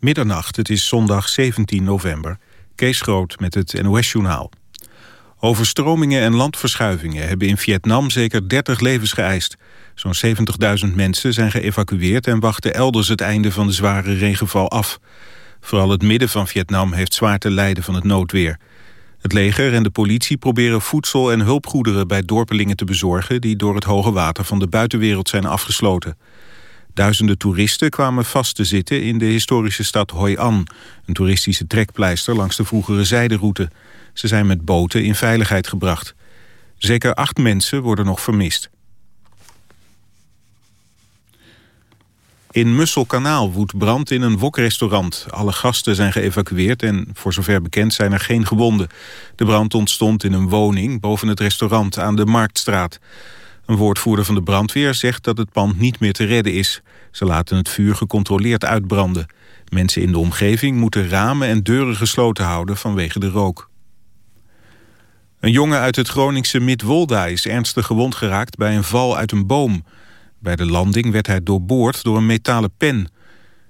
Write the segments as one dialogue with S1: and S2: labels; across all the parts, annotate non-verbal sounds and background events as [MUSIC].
S1: Middernacht, het is zondag 17 november. Kees Groot met het NOS-journaal. Overstromingen en landverschuivingen hebben in Vietnam zeker 30 levens geëist. Zo'n 70.000 mensen zijn geëvacueerd en wachten elders het einde van de zware regenval af. Vooral het midden van Vietnam heeft zwaar te lijden van het noodweer. Het leger en de politie proberen voedsel en hulpgoederen bij dorpelingen te bezorgen... die door het hoge water van de buitenwereld zijn afgesloten. Duizenden toeristen kwamen vast te zitten in de historische stad Hoi An... een toeristische trekpleister langs de vroegere zijderoute. Ze zijn met boten in veiligheid gebracht. Zeker acht mensen worden nog vermist. In Musselkanaal woedt brand in een wokrestaurant. Alle gasten zijn geëvacueerd en voor zover bekend zijn er geen gewonden. De brand ontstond in een woning boven het restaurant aan de Marktstraat. Een woordvoerder van de brandweer zegt dat het pand niet meer te redden is. Ze laten het vuur gecontroleerd uitbranden. Mensen in de omgeving moeten ramen en deuren gesloten houden vanwege de rook. Een jongen uit het Groningse Midwolda is ernstig gewond geraakt bij een val uit een boom. Bij de landing werd hij doorboord door een metalen pen.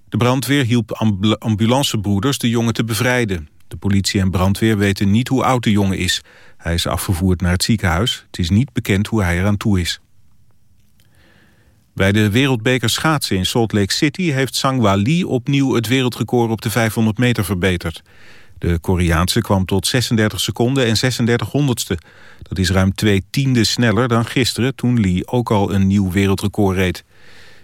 S1: De brandweer hielp ambulancebroeders de jongen te bevrijden. De politie en brandweer weten niet hoe oud de jongen is. Hij is afgevoerd naar het ziekenhuis. Het is niet bekend hoe hij eraan toe is. Bij de wereldbeker schaatsen in Salt Lake City... heeft Sangwa Lee opnieuw het wereldrecord op de 500 meter verbeterd. De Koreaanse kwam tot 36 seconden en 36 honderdste. Dat is ruim twee tienden sneller dan gisteren... toen Lee ook al een nieuw wereldrecord reed.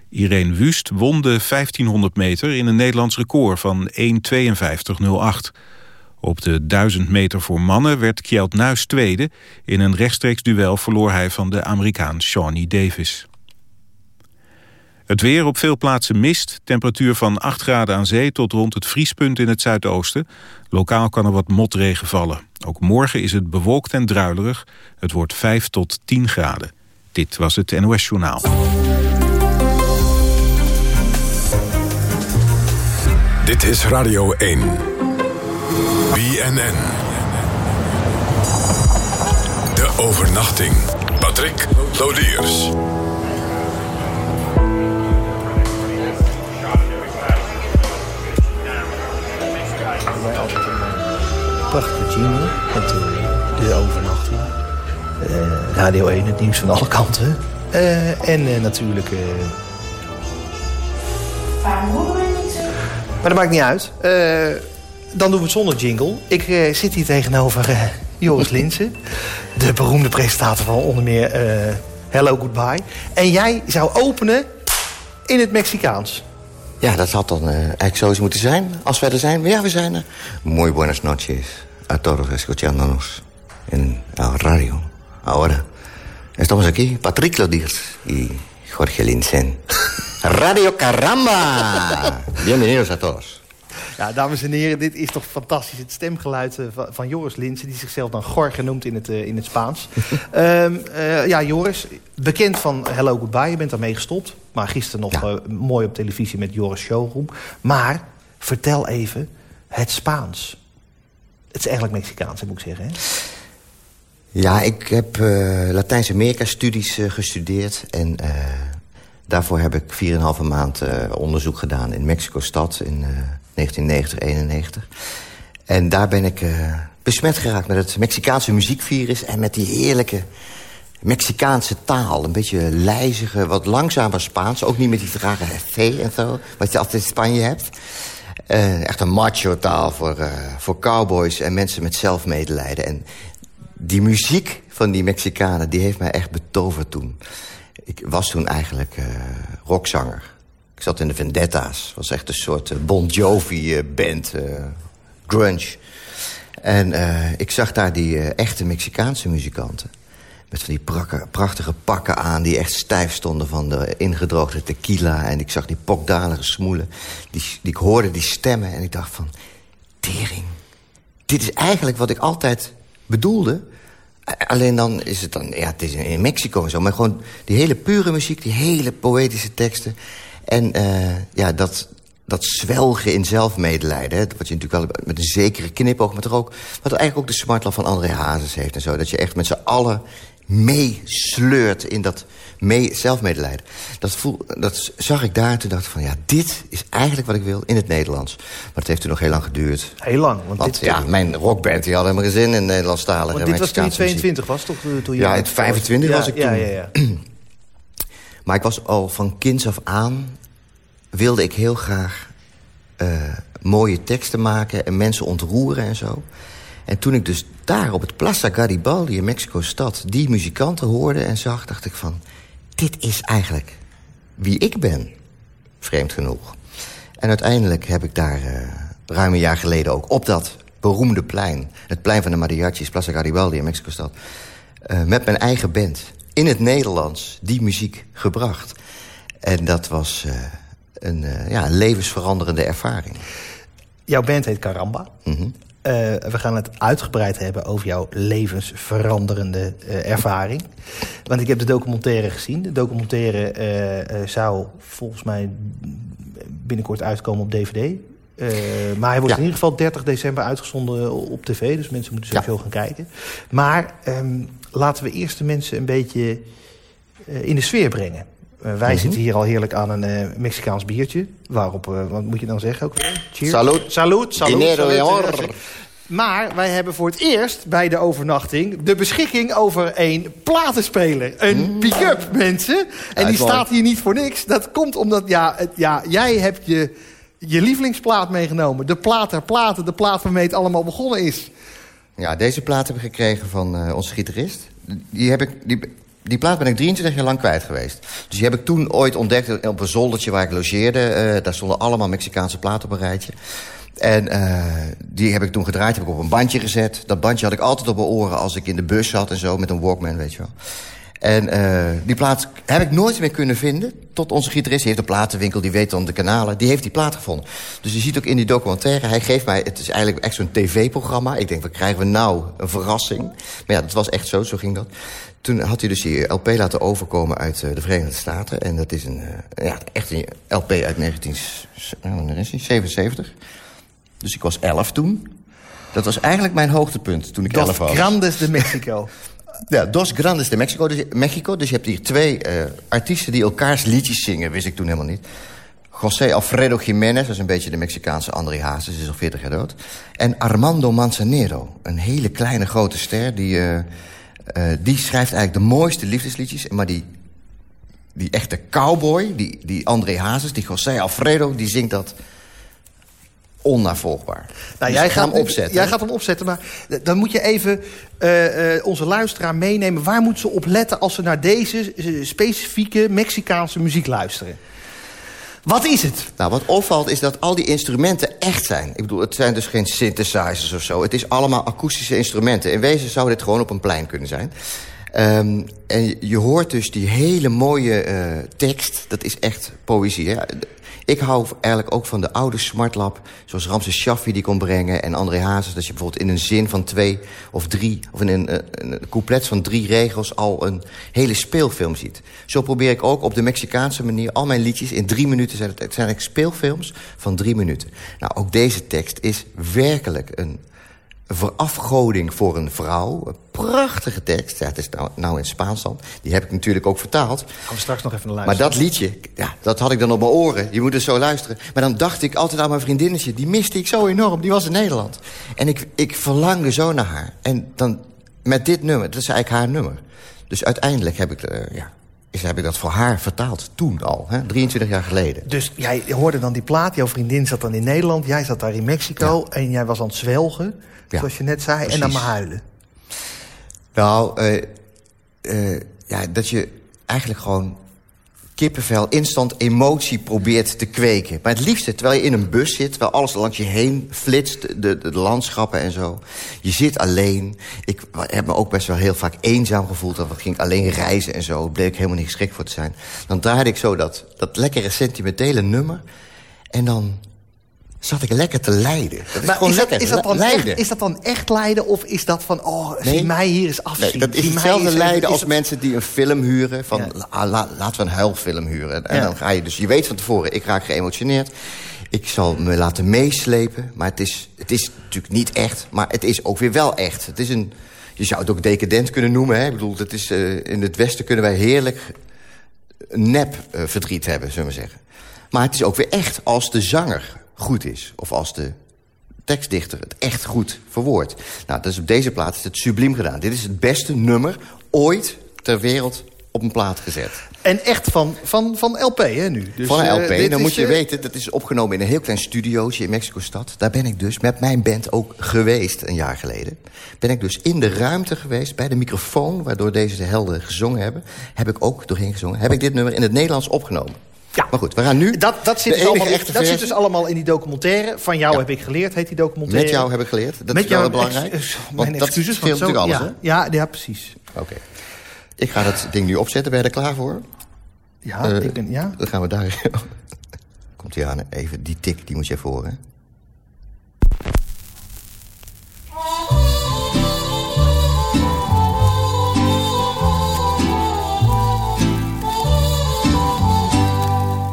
S1: Irene Wust won de 1500 meter in een Nederlands record van 1.52.08. Op de 1000 meter voor mannen werd Kjeld Nuis tweede. In een rechtstreeks duel verloor hij van de Amerikaan Shawnee Davis. Het weer op veel plaatsen mist. Temperatuur van 8 graden aan zee tot rond het vriespunt in het zuidoosten. Lokaal kan er wat motregen vallen. Ook morgen is het bewolkt en druilerig. Het wordt 5 tot 10 graden. Dit was het NOS Journaal.
S2: Dit is Radio 1. BNN. De overnachting. Patrick Lodiers.
S3: prachtige jingle met de, de overnachting. Uh, Radio 1, het nieuws van alle kanten. Uh, en uh, natuurlijk... Maar dat maakt niet uit. Dan doen we het zonder jingle. Ik zit hier tegenover Joris Linsen. [LAUGHS] de beroemde presentator van onder meer Hello Goodbye. En jij zou openen in het Mexicaans.
S4: Ja, dat had dan eigenlijk zo moeten zijn als wij er zijn. Maar ja, we zijn er. Muy buenas noches a todos escuchándonos en la radio. Ahora estamos aquí, Patrick Lodiers y Jorge Linsen. [LAUGHS] Radio Caramba! Bienvenidos a todos.
S3: Ja, dames en heren, dit is toch fantastisch. Het stemgeluid eh, van Joris Linsen, die zichzelf dan Jorge noemt in het, eh, in het Spaans. um, [LAUGHS] uh, ja, Joris, bekend van Hello Goodbye, je bent daarmee gestopt. Maar gisteren nog ja. mooi op televisie met Joris Showroom. Maar vertel even het Spaans. Het is eigenlijk Mexicaans, moet ik zeggen. Hè?
S4: Ja, ik heb uh, Latijns-Amerika-studies gestudeerd. En daarvoor heb ik 4,5 maand onderzoek gedaan in Mexico-stad in 1990, 91. En daar ben ik besmet geraakt met het Mexicaanse muziekvirus... en met die heerlijke Mexicaanse taal. Een beetje lijzige, wat langzamer Spaans. Ook niet met die trage F en zo, wat je altijd in Spanje hebt. Echt een macho-taal voor, uh, voor cowboys en mensen met zelfmedelijden. En die muziek van die Mexicanen, die heeft mij echt betoverd toen. Ik was toen eigenlijk uh, rockzanger. Ik zat in de Vendetta's. was echt een soort Bon Jovi-band, grunge. En ik zag daar die echte Mexicaanse muzikanten. Met van die prachtige pakken aan die echt stijf stonden van de ingedroogde tequila. En ik zag die pokdalige smoelen. Die, die, ik hoorde die stemmen en ik dacht van... Tering, dit is eigenlijk wat ik altijd bedoelde. Alleen dan is het dan... Ja, het is in Mexico en zo. Maar gewoon die hele pure muziek, die hele poëtische teksten. En uh, ja, dat, dat zwelgen in zelfmedelijden. Wat je natuurlijk wel met een zekere knipoog, maar toch ook... wat eigenlijk ook de smartlap van André Hazes heeft en zo. Dat je echt met z'n allen meesleurt in dat mee, zelfmedelijden. Dat, voel, dat zag ik daar en toen dacht ik van... ja, dit is eigenlijk wat ik wil in het Nederlands. Maar het heeft toen nog heel lang geduurd.
S3: Heel lang. Want,
S4: Want
S3: dit,
S4: ja, mijn rockband die had helemaal geen zin in Nederlandstalige
S3: want dit was toen je
S4: Mexicaanse muziek.
S3: 22 was, toch? eh, Toen je
S4: Ja, in 25 was ik
S3: Ja,
S4: toen.
S3: ja, ja. [CLEARS THROAT]
S4: Maar ik was al van kinds af aan... wilde ik heel graag eh, mooie teksten maken... en mensen ontroeren en zo. En toen ik dus daar op het Plaza Garibaldi in Mexico-stad... die muzikanten hoorde en zag, dacht ik van... dit is eigenlijk wie ik ben, vreemd genoeg. En uiteindelijk heb ik daar eh, ruim een jaar geleden ook... op dat beroemde plein, het plein van de mariachis... Plaza Garibaldi in Mexico-stad... eh, met mijn eigen band in het Nederlands die muziek gebracht. En dat was eh, een, ja, een levensveranderende ervaring.
S3: Jouw band heet Caramba.
S4: Mhm.
S3: Eh, we gaan het uitgebreid hebben over jouw levensveranderende eh, ervaring. Want ik heb de documentaire gezien. De documentaire eh, zou volgens mij binnenkort uitkomen op DVD. Maar hij wordt
S4: Ja.
S3: in ieder geval 30 december uitgezonden op tv. Dus mensen moeten
S4: Ja.
S3: sowieso gaan kijken. Maar ehm, laten we eerst de mensen een beetje in de sfeer brengen. Eh, wij
S4: Mhm.
S3: zitten hier al heerlijk aan een eh, Mexicaans biertje. Waarop, eh, wat moet je dan zeggen ook? Cheers.
S4: Salud.
S3: Salut, salut.
S4: Dinero,
S3: salut.
S4: señor.
S3: Maar wij hebben voor het eerst bij de overnachting... de beschikking over een platenspeler. Een pick-up, mensen. En die
S4: Mm.
S3: staat hier niet voor niks. Dat komt omdat ja, het, ja, jij hebt je, je lievelingsplaat meegenomen. De plaat der platen, de plaat waarmee het allemaal begonnen is.
S4: Ja, deze plaat heb ik gekregen van eh, onze gitarist. Die, heb ik, die, die plaat ben ik 23 jaar lang kwijt geweest. Dus die heb ik toen ooit ontdekt op een zoldertje waar ik logeerde. Eh, daar stonden allemaal Mexicaanse platen op een rijtje. En eh, die heb ik toen gedraaid, heb ik op een bandje gezet. Dat bandje had ik altijd op mijn oren als ik in de bus zat en zo... met een Walkman, weet je wel. En eh, die plaat heb ik nooit meer kunnen vinden. Tot onze gitarist, die heeft een platenwinkel, die weet dan de kanalen. Die heeft die plaat gevonden. Dus je ziet ook in die documentaire, hij geeft mij... het is eigenlijk echt zo'n tv-programma. Ik denk, wat krijgen we nou? Een verrassing. Maar ja, dat was echt zo, zo ging dat. Toen had hij dus die LP laten overkomen uit eh, de Verenigde Staten. En dat is een, eh, ja, echt een LP uit 1977. Dus ik was 11 toen. Dat was eigenlijk mijn hoogtepunt toen ik 11 was.
S3: Grandes de Mexico. [LAUGHS]
S4: Ja, Dos Grandes de Mexico. Dus, Mexico, dus je hebt hier twee eh, artiesten die elkaars liedjes zingen. Wist ik toen helemaal niet. José Alfredo Jiménez, dat is een beetje de Mexicaanse André Hazes, is al 40 jaar dood. En Armando Manzanero, een hele kleine grote ster. Die, eh, eh, die schrijft eigenlijk de mooiste liefdesliedjes. Maar die, die echte cowboy, die, die André Hazes, die José Alfredo, die zingt dat onnavolgbaar.
S3: Nou,
S4: Dus
S3: jij, gaat,
S4: hem opzetten.
S3: jij gaat hem opzetten, maar dan moet je even eh, eh, onze luisteraar meenemen. Waar moet ze op letten als ze naar deze eh, specifieke Mexicaanse muziek luisteren? Wat is het?
S4: Nou, wat opvalt is dat al die instrumenten echt zijn. Ik bedoel, het zijn dus geen synthesizers of zo. Het is allemaal akoestische instrumenten. In wezen zou dit gewoon op een plein kunnen zijn. Ehm, en je, hoort dus die hele mooie tekst. Dat is echt poëzie. Hè? Ik hou eigenlijk ook van de oude smartlap. Zoals Ramses Shaffi die kon brengen. En André Hazes. Dat je bijvoorbeeld in een zin van twee of drie... of in een, een, een couplet van drie regels al een hele speelfilm ziet. Zo probeer ik ook op de Mexicaanse manier... al mijn liedjes in drie minuten... zijn het, het zijn eigenlijk speelfilms van drie minuten. Nou, ook deze tekst is werkelijk een verafgoding voor een vrouw. Een prachtige tekst. Ja, het is nou, nou in Spaans dan. Die heb ik natuurlijk ook vertaald.
S3: Gaan we straks nog even naar
S4: Maar
S3: luisteren.
S4: dat liedje, ja, dat had ik dan op mijn oren. Je moet dus zo luisteren. Maar dan dacht ik altijd aan mijn vriendinnetje. Die miste ik zo enorm. Die was in Nederland. En ik, ik verlangde zo naar haar. En dan met dit nummer, dat is eigenlijk haar nummer. Dus uiteindelijk heb ik, ja, is, heb ik dat voor haar vertaald. Toen al, hè, 23 jaar geleden.
S3: Dus jij hoorde dan die plaat. Jouw vriendin zat dan in Nederland. Jij zat daar in Mexico. En jij was aan het zwelgen.
S4: Ja,
S3: Zoals je net zei. En dan maar huilen.
S4: Nou, ja, dat je eigenlijk gewoon kippenvel, instant emotie probeert te kweken. Maar het liefste, terwijl je in een bus zit... terwijl alles langs je heen flitst, de, de, landschappen en zo. Je zit alleen. Ik heb me ook best wel heel vaak eenzaam gevoeld. Dan ging ik alleen reizen en zo. Bleek ik helemaal niet geschikt voor te zijn. Dan draaide ik zo dat, dat lekkere sentimentele nummer. En dan zat ik lekker te lijden. Dat is
S3: Maar
S4: gewoon
S3: is dat,
S4: lekker,
S3: is, dat dan
S4: lijden.
S3: echt, is dat dan echt lijden? Of is dat van, oh,
S4: Nee.
S3: zie mij hier eens afzien.
S4: Nee, dat is hetzelfde lijden
S3: is
S4: als
S3: het-
S4: mensen die een film huren. Van,
S3: Ja.
S4: la- la- laten we een huilfilm huren. En
S3: Ja.
S4: dan ga je dus, je weet van tevoren, ik raak geëmotioneerd. Ik zal me laten meeslepen. Maar het is, het is natuurlijk niet echt. Maar het is ook weer wel echt. Het is een, Je zou het ook decadent kunnen noemen. Hè? Ik bedoel, dat is, uh, in het Westen kunnen wij heerlijk nep uh, verdriet hebben, zullen we zeggen. Maar het is ook weer echt als de zanger goed is. Of als de tekstdichter het echt goed verwoordt. Nou, dat is op deze plaat is het subliem gedaan. Dit is het beste nummer ooit ter wereld op een plaat gezet.
S3: En echt van, van, van LP, hè, nu?
S4: Dus, van een LP. Uh, Dan moet je uh... weten, dat is opgenomen in een heel klein studiootje in Mexico-stad. Daar ben ik dus met mijn band ook geweest, een jaar geleden. Ben ik dus in de ruimte geweest, bij de microfoon... waardoor deze helden gezongen hebben. Heb ik ook doorheen gezongen. Heb ik dit nummer in het Nederlands opgenomen.
S3: Ja.
S4: Maar goed, we gaan nu...
S3: Dat, dat, zit, dus allemaal, dat zit dus allemaal in die documentaire. Van jou ja. heb ik geleerd, heet die documentaire.
S4: Met jou heb ik geleerd. Dat
S3: Met
S4: is wel belangrijk.
S3: Ex, mijn
S4: dat
S3: excuses.
S4: scheelt
S3: zo,
S4: natuurlijk alles,
S3: ja,
S4: hè?
S3: ja, ja, precies.
S4: Oké. Okay. Ik ga dat ding nu opzetten. Ben je er klaar voor?
S3: Ja, uh, ik ben, ja.
S4: Dan gaan we daar... [LAUGHS] Komt hij aan. Even die tik, die moet je even horen.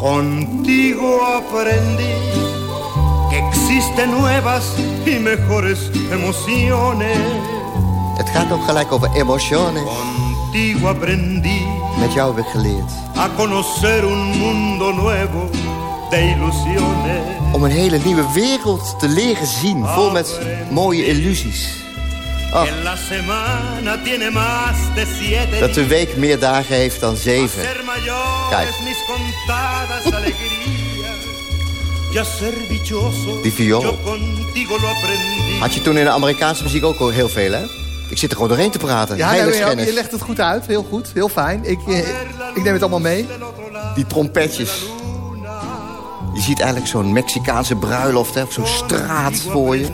S5: Contigo aprendí que existen nuevas y mejores emociones.
S4: Het gaat ook gelijk over emociones.
S5: Contigo aprendí
S4: Met jou heb ik geleerd.
S5: a conocer un mundo nuevo de ilusiones.
S4: Om een hele nieuwe wereld te leren zien, vol met mooie illusies. Oh,
S5: En la semana tiene más de siete
S4: dat de week meer dagen heeft dan zeven. Kijk. Die viool.
S5: yo contigo lo aprendí.
S4: Had je toen in de Amerikaanse muziek ook al heel veel, hè? Ik zit er gewoon doorheen te praten.
S3: Ja,
S4: Hele
S3: nee, ja,
S4: schennis.
S3: je legt het goed uit. Heel goed, heel fijn. Ik, eh, ik neem het allemaal mee.
S4: Die trompetjes. Je ziet eigenlijk zo'n Mexicaanse bruiloft, hè? Op zo'n straat voor je.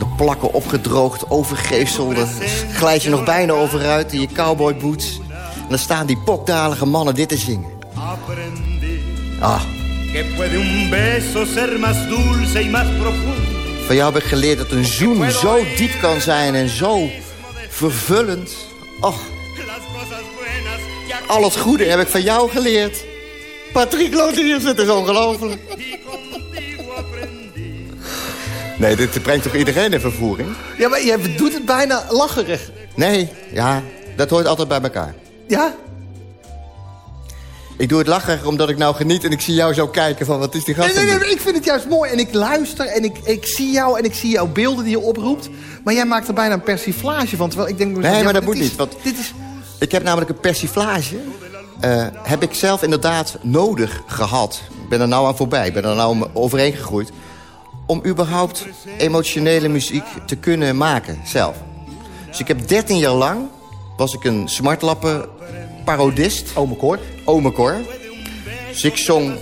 S4: De plakken opgedroogd, overgeefsel. Daar glijd je nog bijna overuit in je cowboyboots. En dan staan die pokdalige mannen dit te zingen. Ah, van jou heb ik geleerd dat een zoen zo diep kan zijn en zo vervullend.
S5: Aquí
S4: al het goede heb ik van jou geleerd. Patrick Lodiers, het is ongelooflijk. Nee, dit brengt toch iedereen in vervoering?
S3: Ja, maar je doet het bijna lacherig.
S4: Nee, ja, dat hoort altijd bij elkaar.
S3: Ja?
S4: Ik doe het lacherig omdat ik nou geniet en ik zie jou zo kijken van wat is die gast
S3: Nee, nee, nee, ik vind het juist mooi. En ik luister en ik, ik zie jou en ik zie jouw beelden die je oproept. Maar jij maakt er bijna een persiflage van. Terwijl ik denk...
S4: Nee,
S3: ja,
S4: maar dat moet
S3: is-
S4: niet, want-
S3: Dit is...
S4: Ik heb namelijk een persiflage. eh, heb ik zelf inderdaad nodig gehad. Ik ben er nou aan voorbij, ik ben er nou overheen gegroeid. Om überhaupt emotionele muziek te kunnen maken, zelf. Dus ik heb 13 jaar lang, was ik een smartlappen parodist.
S3: Ome Cor.
S4: Ome Cor. Dus ik zong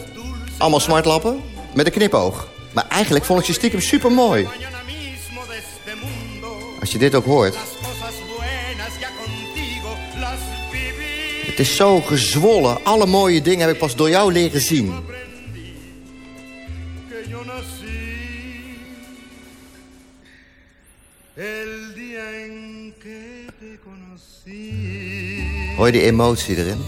S4: allemaal smartlappen met een knipoog. Maar eigenlijk vond ik ze stiekem super mooi. Als je dit ook hoort. Het is zo gezwollen. Alle mooie dingen heb ik pas door jou leren zien. Hoor je die emotie erin?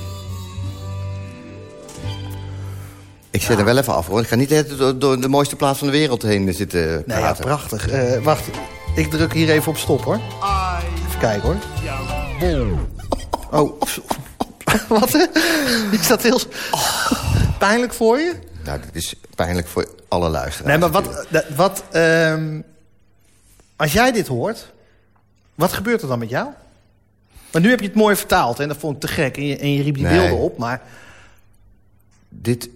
S4: Ik zet hem wel even af hoor. Ik ga niet door, de mooiste plaats van de wereld heen zitten
S3: Nee, ja,
S4: praten.
S3: prachtig. Eh, wacht, ik druk hier even op stop, hoor. Even kijken, hoor. Oh, [LAUGHS] wat? hè? Is dat heel pijnlijk voor je?
S4: nou, dit is pijnlijk voor alle luisteraars.
S3: Nee, maar wat... dat- wat ehm, als jij dit hoort, wat gebeurt er dan met jou? Maar nu heb je het mooi vertaald en dat vond ik te gek. En je, en je riep die
S4: Nee.
S3: beelden op, maar...
S4: Dit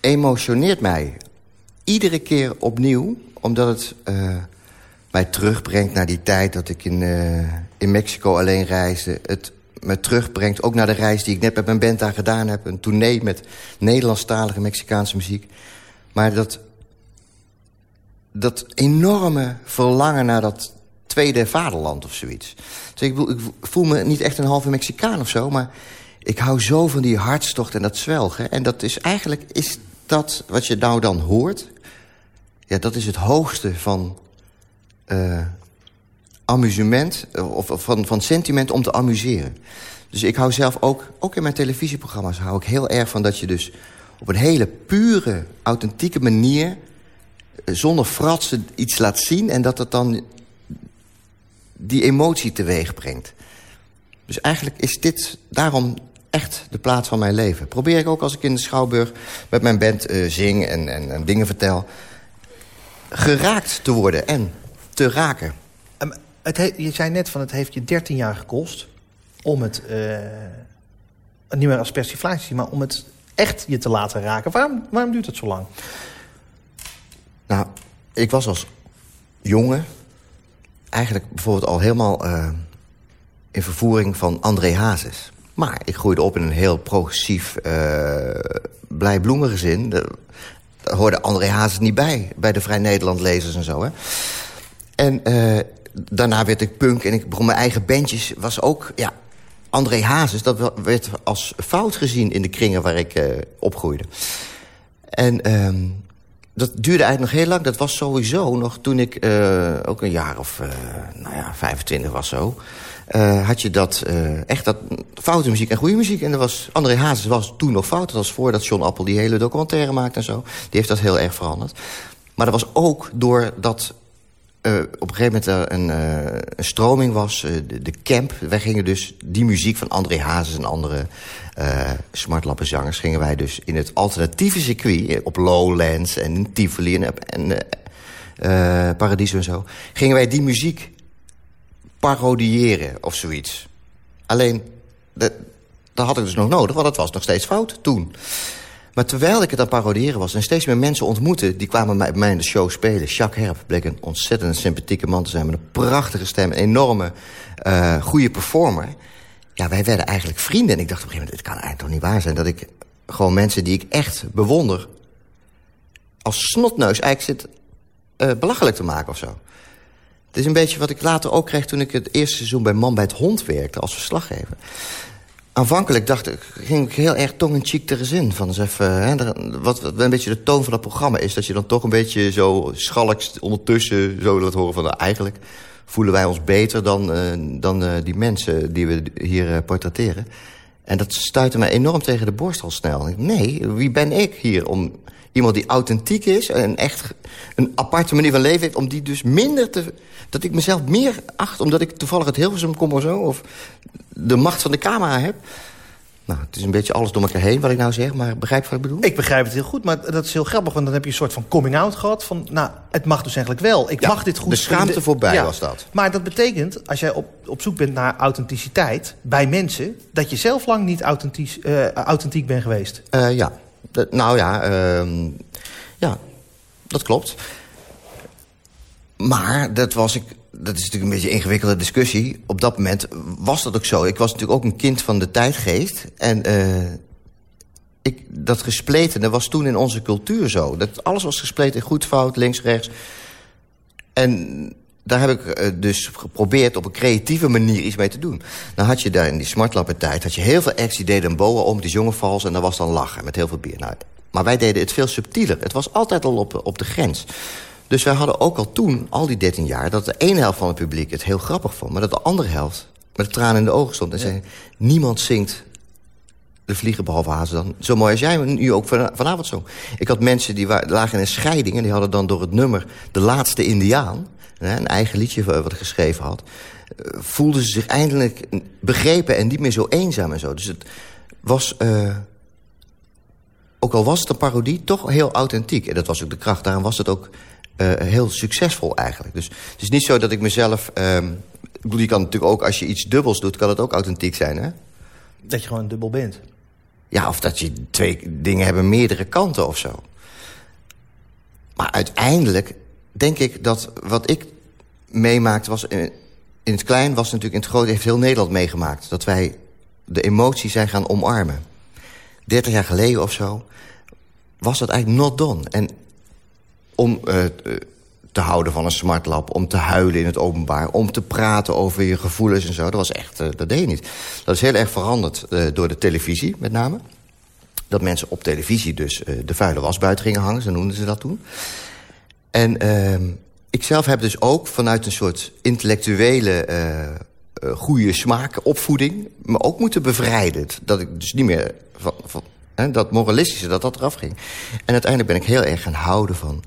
S4: emotioneert mij iedere keer opnieuw. Omdat het eh, mij terugbrengt naar die tijd dat ik in, eh, in Mexico alleen reisde. Het me terugbrengt ook naar de reis die ik net met mijn band daar gedaan heb. Een tournee met Nederlandstalige Mexicaanse muziek. Maar dat, dat enorme verlangen naar dat tweede vaderland of zoiets. Dus ik, ik voel me niet echt een halve Mexicaan of zo... maar ik hou zo van die hartstocht en dat zwelgen. En dat is eigenlijk is dat wat je nou dan hoort... ja, dat is het hoogste van eh, amusement... eh, of, of van, van sentiment om te amuseren. Dus ik hou zelf ook, ook in mijn televisieprogramma's... hou ik heel erg van dat je dus op een hele pure, authentieke manier... eh, zonder fratsen iets laat zien... en dat het dan die emotie teweeg brengt. Dus eigenlijk is dit daarom echt de plaats van mijn leven. Probeer ik ook als ik in de Schouwburg met mijn band uh, zing en, en, en, dingen vertel... geraakt te worden en te raken.
S3: Um, het je zei net van het heeft je 13 jaar gekost om het... Uh, niet meer als persiflatie, maar om het echt je te laten raken. Waarom, waarom duurt het zo lang?
S4: Nou, ik was als jongen eigenlijk bijvoorbeeld al helemaal uh, in vervoering van André Hazes. Maar ik groeide op in een heel progressief, uh, blij bloemengezin. Daar hoorde André Hazes niet bij, bij de Vrij Nederland lezers en zo. Hè. En uh, daarna werd ik punk en ik begon mijn eigen bandjes. Was ook, ja, André Hazes, dat werd als fout gezien in de kringen waar ik opgroeide. En um, dat duurde eigenlijk nog heel lang. Dat was sowieso nog toen ik uh, ook een jaar of uh, nou ja, 25 was zo. Uh, had je dat echt dat foute muziek en goede muziek. En er was, André Hazes was toen nog fout. Dat was voordat John Appel die hele documentaire maakte en zo. Die heeft dat heel erg veranderd. Maar dat was ook doordat uh, op een gegeven moment een, uh, een stroming was, de, de, camp. Wij gingen dus die muziek van André Hazes en andere smartlappenzangers... gingen wij dus in het alternatieve circuit, op Lowlands en in Tivoli en, en Paradiso en zo... gingen wij die muziek parodiëren of zoiets. Alleen, dat, dat had ik dus nog nodig, want het was nog steeds fout toen. Maar terwijl ik het aan paroderen was en steeds meer mensen ontmoette... die kwamen bij mij in de show spelen. Jacques Herp bleek een ontzettend sympathieke man te zijn... met een prachtige stem, een enorme uh, goede performer. Ja, wij werden eigenlijk vrienden. En ik dacht op een gegeven moment, het kan eigenlijk toch niet waar zijn... dat ik gewoon mensen die ik echt bewonder... als snotneus eigenlijk zit uh, belachelijk te maken of zo. Het is een beetje wat ik later ook kreeg... toen ik het eerste seizoen bij Man bij het Hond werkte als verslaggever aanvankelijk dacht ik, ging ik heel erg tong in cheek tegen zin. Van eens even, hè, wat, een beetje de toon van het programma is... dat je dan toch een beetje zo schalks ondertussen zo laat horen van... Nou, eigenlijk voelen wij ons beter dan, uh, dan uh, die mensen die we hier uh, portretteren. En dat stuitte mij enorm tegen de borst al snel. Nee, wie ben ik hier om iemand die authentiek is... en echt een aparte manier van leven heeft... om die dus minder te... dat ik mezelf meer acht omdat ik toevallig het Hilversum kom of zo... of de macht van de camera heb... Nou, het is een beetje alles door elkaar heen wat ik nou zeg, maar begrijp je wat ik bedoel?
S3: Ik begrijp het heel goed, maar dat is heel grappig, want dan heb je een soort van coming-out gehad van, nou, het mag dus eigenlijk wel. Ik
S4: ja,
S3: mag dit goed
S4: De schaamte voorbij ja, was dat.
S3: Maar dat betekent, als jij op, op zoek bent naar authenticiteit bij mensen, dat je zelf lang niet authentiek, uh, authentiek bent geweest.
S4: Uh, ja, dat, nou ja, uh, ja, dat klopt. Maar dat was ik dat is natuurlijk een beetje een ingewikkelde discussie. Op dat moment was dat ook zo. Ik was natuurlijk ook een kind van de tijdgeest. En uh, ik, dat gespletene was toen in onze cultuur zo. Dat alles was gespleten in goed, fout, links, rechts. En daar heb ik uh, dus geprobeerd op een creatieve manier iets mee te doen. Dan had je daar in die smartlappen tijd... had je heel veel actie, deden een boa om, die jonge vals... en dat was dan lachen met heel veel bier. Nou, maar wij deden het veel subtieler. Het was altijd al op, op de grens. Dus wij hadden ook al toen, al die 13 jaar... dat de ene helft van het publiek het heel grappig vond... maar dat de andere helft met de tranen in de ogen stond... en ja. zei, niemand zingt de vliegen behalve hazen dan zo mooi als jij, nu ook vanavond zo. Ik had mensen die lagen in een scheiding... en die hadden dan door het nummer De Laatste Indiaan... een eigen liedje wat ik geschreven had... Eh, voelden ze zich eindelijk begrepen en niet meer zo eenzaam en zo. Dus het was... Uh, ook al was het een parodie, toch heel authentiek. En dat was ook de kracht. Daarom was het ook uh, heel succesvol eigenlijk. Dus het is niet zo dat ik mezelf... Um, ik bedoel, je kan natuurlijk ook, als je iets dubbels doet... kan het ook authentiek zijn, hè?
S3: Dat je gewoon dubbel bent.
S4: Ja, of dat je twee dingen hebben meerdere kanten of zo. Maar uiteindelijk denk ik dat wat ik meemaakte... was in, het klein was natuurlijk in het groot... heeft heel Nederland meegemaakt. Dat wij de emotie zijn gaan omarmen. 30 jaar geleden of zo was dat eigenlijk not done. En om uh, te houden van een smartlap, om te huilen in het openbaar... om te praten over je gevoelens en zo. Dat was echt, uh, dat deed je niet. Dat is heel erg veranderd door de televisie, met name. Dat mensen op televisie dus de vuile was buiten gingen hangen, zo noemden ze dat toen. En ehm, ik zelf heb dus ook vanuit een soort intellectuele... goede smaak, opvoeding, me ook moeten bevrijden. Dat ik dus niet meer van, van hè, dat moralistische, dat dat eraf ging. En uiteindelijk ben ik heel erg gaan houden van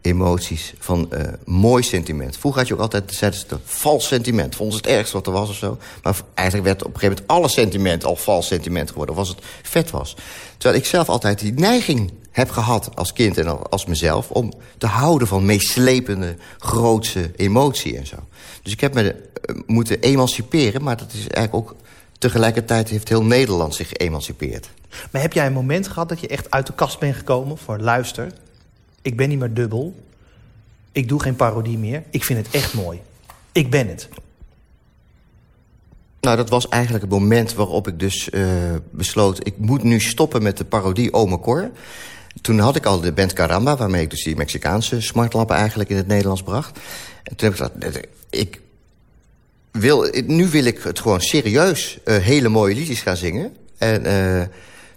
S4: emoties, van uh, mooi sentiment. Vroeger had je ook altijd, zeiden ze, vals sentiment. Vonden ze het ergste wat er was of zo. Maar eigenlijk werd op een gegeven moment alle sentiment al vals sentiment geworden. Of als het vet was. Terwijl ik zelf altijd die neiging heb gehad als kind en als mezelf... om te houden van meeslepende, grootse emotie en zo. Dus ik heb me uh, moeten emanciperen, maar dat is eigenlijk ook... tegelijkertijd heeft heel Nederland zich geëmancipeerd.
S3: Maar heb jij een moment gehad dat je echt uit de kast bent gekomen voor luister... ik ben niet meer dubbel, ik doe geen parodie meer, ik vind het echt mooi. Ik ben het.
S4: Nou, dat was eigenlijk het moment waarop ik dus uh, besloot... ik moet nu stoppen met de parodie Ome Cor. Toen had ik al de band Caramba... waarmee ik dus die Mexicaanse smartlappen eigenlijk in het Nederlands bracht. En toen heb ik gezegd, ik wil, nu wil ik het gewoon serieus uh, hele mooie liedjes gaan zingen. En uh,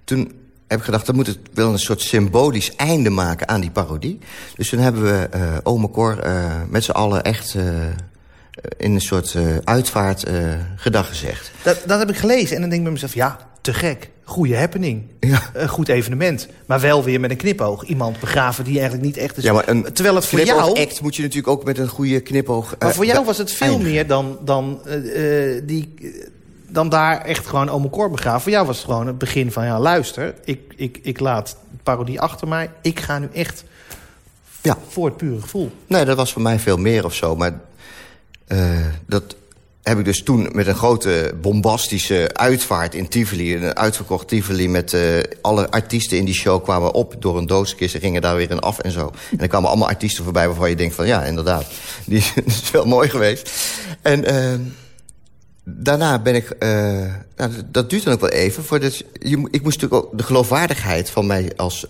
S4: toen heb ik gedacht, dan moet het wel een soort symbolisch einde maken aan die parodie. Dus toen hebben we uh, Ome Cor met z'n allen echt in een soort uitvaart gedag gezegd.
S3: Dat, dat heb ik gelezen en dan denk ik bij mezelf, ja, te gek. Goede happening. Ja. Een goed evenement. Maar wel weer met een knipoog. Iemand begraven die eigenlijk niet echt is.
S4: Ja, maar een
S3: Terwijl het voor jou...
S4: act moet je natuurlijk ook met een goede knipoog...
S3: Maar voor jou was het veel meer dan, dan, uh, die, dan daar echt gewoon Ome Cor begraven. Voor jou was het gewoon het begin van... ja, luister, ik, ik, ik laat parodie achter mij. Ik ga nu echt ja. voor het pure gevoel.
S4: Nee, dat was voor mij veel meer of zo. Maar uh, dat heb ik dus toen met een grote bombastische uitvaart in Tivoli... een uitverkocht Tivoli met uh, alle artiesten in die show kwamen op... door een doodskist en gingen daar weer in af en zo. En er kwamen allemaal artiesten voorbij waarvan je denkt van... ja, inderdaad, [LAUGHS] die is wel mooi geweest. En uh, daarna ben ik... Uh, nou, dat duurt dan ook wel even. Voor dat, je, ik moest natuurlijk ook de geloofwaardigheid van mij als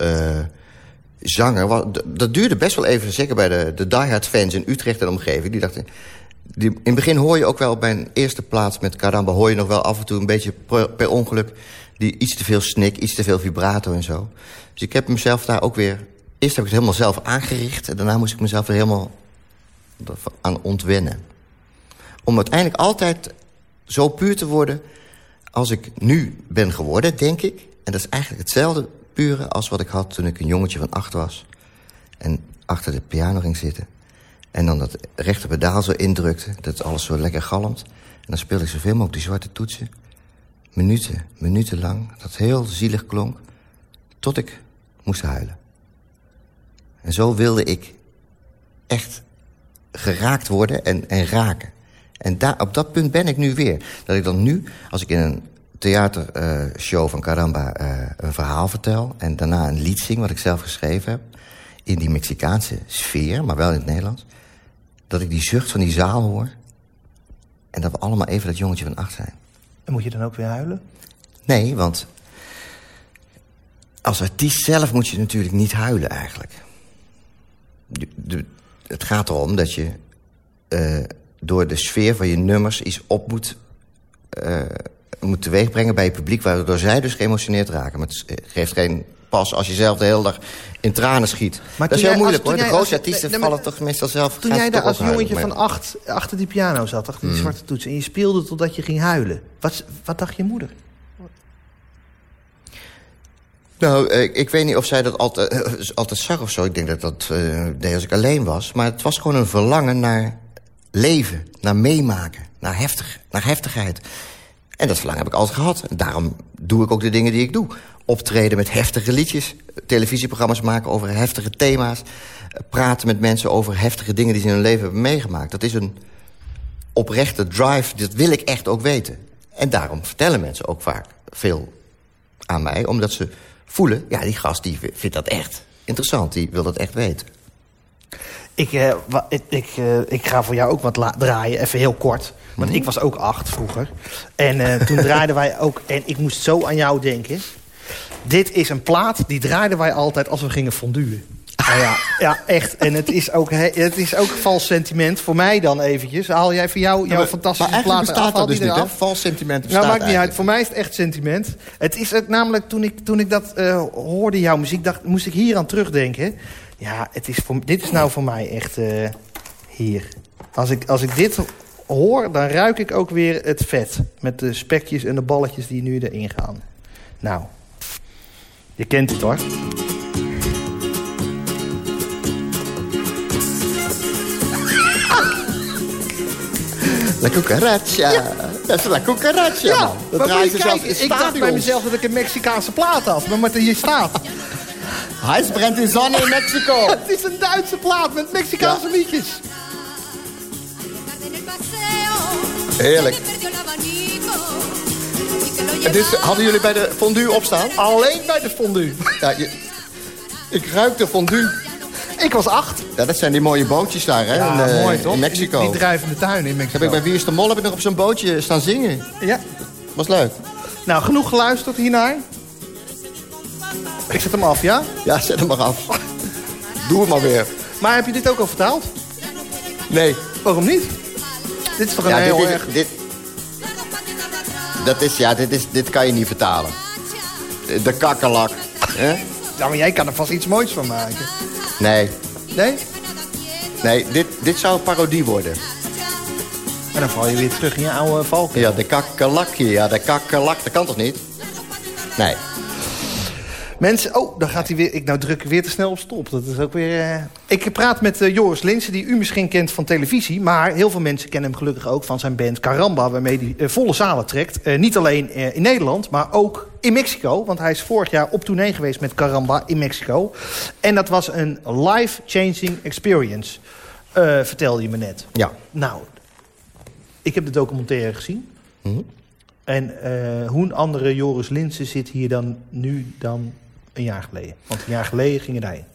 S4: zanger... dat duurde best wel even, zeker bij de, de diehard fans in Utrecht en omgeving. Die dachten, in het begin hoor je ook wel bij een eerste plaats met Caramba... hoor je nog wel af en toe een beetje per, ongeluk... die iets te veel snik, iets te veel vibrato en zo. Dus ik heb mezelf daar ook weer... Eerst heb ik het helemaal zelf aangericht... en daarna moest ik mezelf er helemaal aan ontwennen. Om uiteindelijk altijd zo puur te worden... als ik nu ben geworden, denk ik. En dat is eigenlijk hetzelfde pure als wat ik had toen ik een jongetje van acht was... en achter de piano ging zitten... En dan dat rechter pedaal zo indrukte, dat alles zo lekker galmt. En dan speelde ik zoveel mogelijk die zwarte toetsen. Minuten, minuten lang, dat heel zielig klonk. Tot ik moest huilen. En zo wilde ik echt geraakt worden en, en raken. En daar, op dat punt ben ik nu weer. Dat ik dan nu, als ik in een theatershow uh, van Caramba uh, een verhaal vertel... en daarna een lied zing wat ik zelf geschreven heb... in die Mexicaanse sfeer, maar wel in het Nederlands dat ik die zucht van die zaal hoor... en dat we allemaal even dat jongetje van acht zijn.
S3: En moet je dan ook weer huilen?
S4: Nee, want als artiest zelf moet je natuurlijk niet huilen eigenlijk. De, de, het gaat erom dat je uh, door de sfeer van je nummers iets op moet, uh, moet teweegbrengen bij je publiek... waardoor zij dus geëmotioneerd raken. Maar het geeft geen pas als je zelf de hele dag in tranen schiet. Maar dat is heel moeilijk hoor. De grootste artiesten nee, vallen toch meestal zelf...
S3: Toen jij daar als jongetje van acht achter die piano zat, achter die mm. zwarte toets... en je speelde totdat je ging huilen. Wat, wat dacht je moeder?
S4: Nou, ik, ik, weet niet of zij dat altijd, uh, altijd zag of zo. Ik denk dat dat uh, deed als ik alleen was. Maar het was gewoon een verlangen naar leven, naar meemaken, naar, heftig, naar heftigheid. En dat verlangen heb ik altijd gehad. En daarom doe ik ook de dingen die ik doe optreden met heftige liedjes. Televisieprogramma's maken over heftige thema's. Praten met mensen over heftige dingen die ze in hun leven hebben meegemaakt. Dat is een oprechte drive. Dat wil ik echt ook weten. En daarom vertellen mensen ook vaak veel aan mij. Omdat ze voelen, ja, die gast die vindt dat echt interessant. Die wil dat echt weten.
S3: Ik, uh, ik, ik, uh, ik, ga voor jou ook wat draaien, even heel kort. Want mhm. ik was ook acht vroeger. En uh, toen draaiden wij ook... En ik moest zo aan jou denken. Dit is een plaat, die draaiden wij altijd als we gingen fonduren. Nou ja, ja, echt. En het is, ook, het is ook vals sentiment. Voor mij dan eventjes. Haal jij voor jou jouw fantastische
S4: maar
S3: plaat
S4: bestaat dat dus niet, hè? Vals sentiment bestaat
S3: Nou, maakt niet uit. Voor mij is het echt sentiment. Het is ook namelijk, toen ik, toen ik dat uh, hoorde, jouw muziek, dacht, moest ik hier aan terugdenken. Ja, het is voor, dit is nou voor mij echt uh, hier. Als ik, als ik dit hoor, dan ruik ik ook weer het vet. Met de spekjes en de balletjes die nu erin gaan. Nou, je kent het hoor. [LAUGHS]
S4: La cucaracha. Ja. Dat is la cucaracha,
S3: ja.
S4: Dat draait
S3: Ik dacht bij mezelf dat ik een Mexicaanse plaat had. Maar wat er hier staat. [LAUGHS]
S4: Hij brengt in zon in Mexico. [LAUGHS]
S3: het is een Duitse plaat met Mexicaanse ja. liedjes.
S4: Heerlijk. Dit hadden jullie bij de fondue opstaan?
S3: Alleen bij de fondue.
S4: Ja, je, ik ruik de fondue.
S3: Ik was acht.
S4: Ja, dat zijn die mooie bootjes daar, hè?
S3: Ja,
S4: in, eh,
S3: mooi toch?
S4: In Mexico.
S3: Die, die drijvende tuin in Mexico.
S4: heb ik bij Wie is de Mol heb ik nog op zo'n bootje staan zingen.
S3: Ja.
S4: Was leuk.
S3: Nou, genoeg geluisterd hiernaar. Ik zet hem af, ja?
S4: Ja, zet hem maar af. Doe het maar weer.
S3: Maar heb je dit ook al vertaald?
S4: Nee.
S3: Waarom niet? Dit is toch een
S4: Ja,
S3: heel
S4: dit,
S3: erg...
S4: dit, dat is, ja, dit, is, dit kan je niet vertalen. De kakkerlak. hè?
S3: Ja, maar jij kan er vast iets moois van maken.
S4: Nee,
S3: Nee?
S4: nee dit, dit zou een parodie worden.
S3: En dan val je weer terug in je oude valken.
S4: Ja, de kakkerlakje. Ja, de kakkerlak. Dat kan toch niet? Nee.
S3: Mensen, oh, dan gaat hij weer. Ik nou druk weer te snel op stop. Dat is ook weer. eh. Ik praat met eh, Joris Linsen, die u misschien kent van televisie. Maar heel veel mensen kennen hem gelukkig ook van zijn band Caramba, waarmee hij eh, volle zalen trekt. Niet alleen in Nederland, maar ook in Mexico. Want hij is vorig jaar op tournee geweest met Caramba in Mexico. En dat was een life-changing experience. vertelde je me net.
S4: Ja.
S3: Nou, ik heb de documentaire gezien.
S4: Mhm.
S3: En hoe een andere Joris Linsen zit hier dan nu dan een jaar geleden. Want een jaar geleden ging het hij.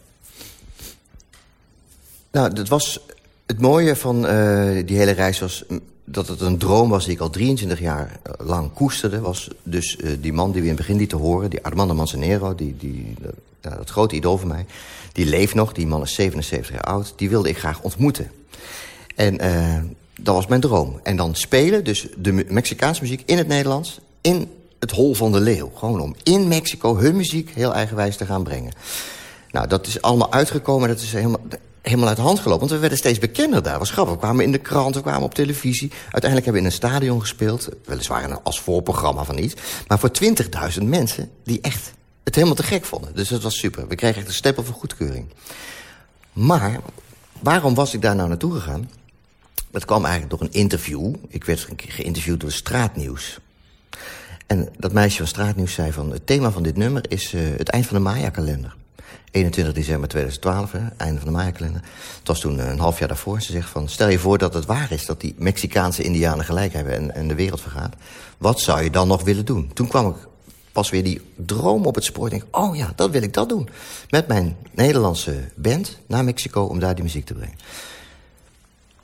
S4: Nou, dat was het mooie van eh, die hele reis was mm, dat het een droom was die ik al 23 jaar eh, lang koesterde. Was dus eh, die man die we in het begin lieten horen, die Armando Manzanero, die, die, ja, dat grote idool van mij. Die leeft nog, die man is 77 jaar oud. Die wilde ik graag ontmoeten. En dat was mijn droom. En dan spelen, dus de Mexicaanse muziek in het Nederlands... in het hol van de leeuw. Gewoon om in Mexico hun muziek heel eigenwijs te gaan brengen. Nou, dat is allemaal uitgekomen. Dat is helemaal, helemaal uit de hand gelopen. Want we werden steeds bekender daar. Dat was grappig. We kwamen in de krant, we kwamen op televisie. Uiteindelijk hebben we in een stadion gespeeld. Weliswaar als voorprogramma van iets. Maar voor 20.000 mensen die echt het helemaal te gek vonden. Dus dat was super. We kregen echt een stempel van goedkeuring. Maar waarom was ik daar nou naartoe gegaan? Dat kwam eigenlijk door een interview. Ik werd geïnterviewd door Straatnieuws. En dat meisje van Straatnieuws zei van... het thema van dit nummer is eh, het eind van de Maya-kalender. 21 december 2012, hè, einde van de Maya-kalender. Het was toen eh, een half jaar daarvoor. Ze zegt van, stel je voor dat het waar is... dat die Mexicaanse indianen gelijk hebben en, en de wereld vergaat. Wat zou je dan nog willen doen? Toen kwam ik pas weer die droom op het spoor. Ik denk, oh ja, dat wil ik dat doen. Met mijn Nederlandse band naar Mexico om daar die muziek te brengen.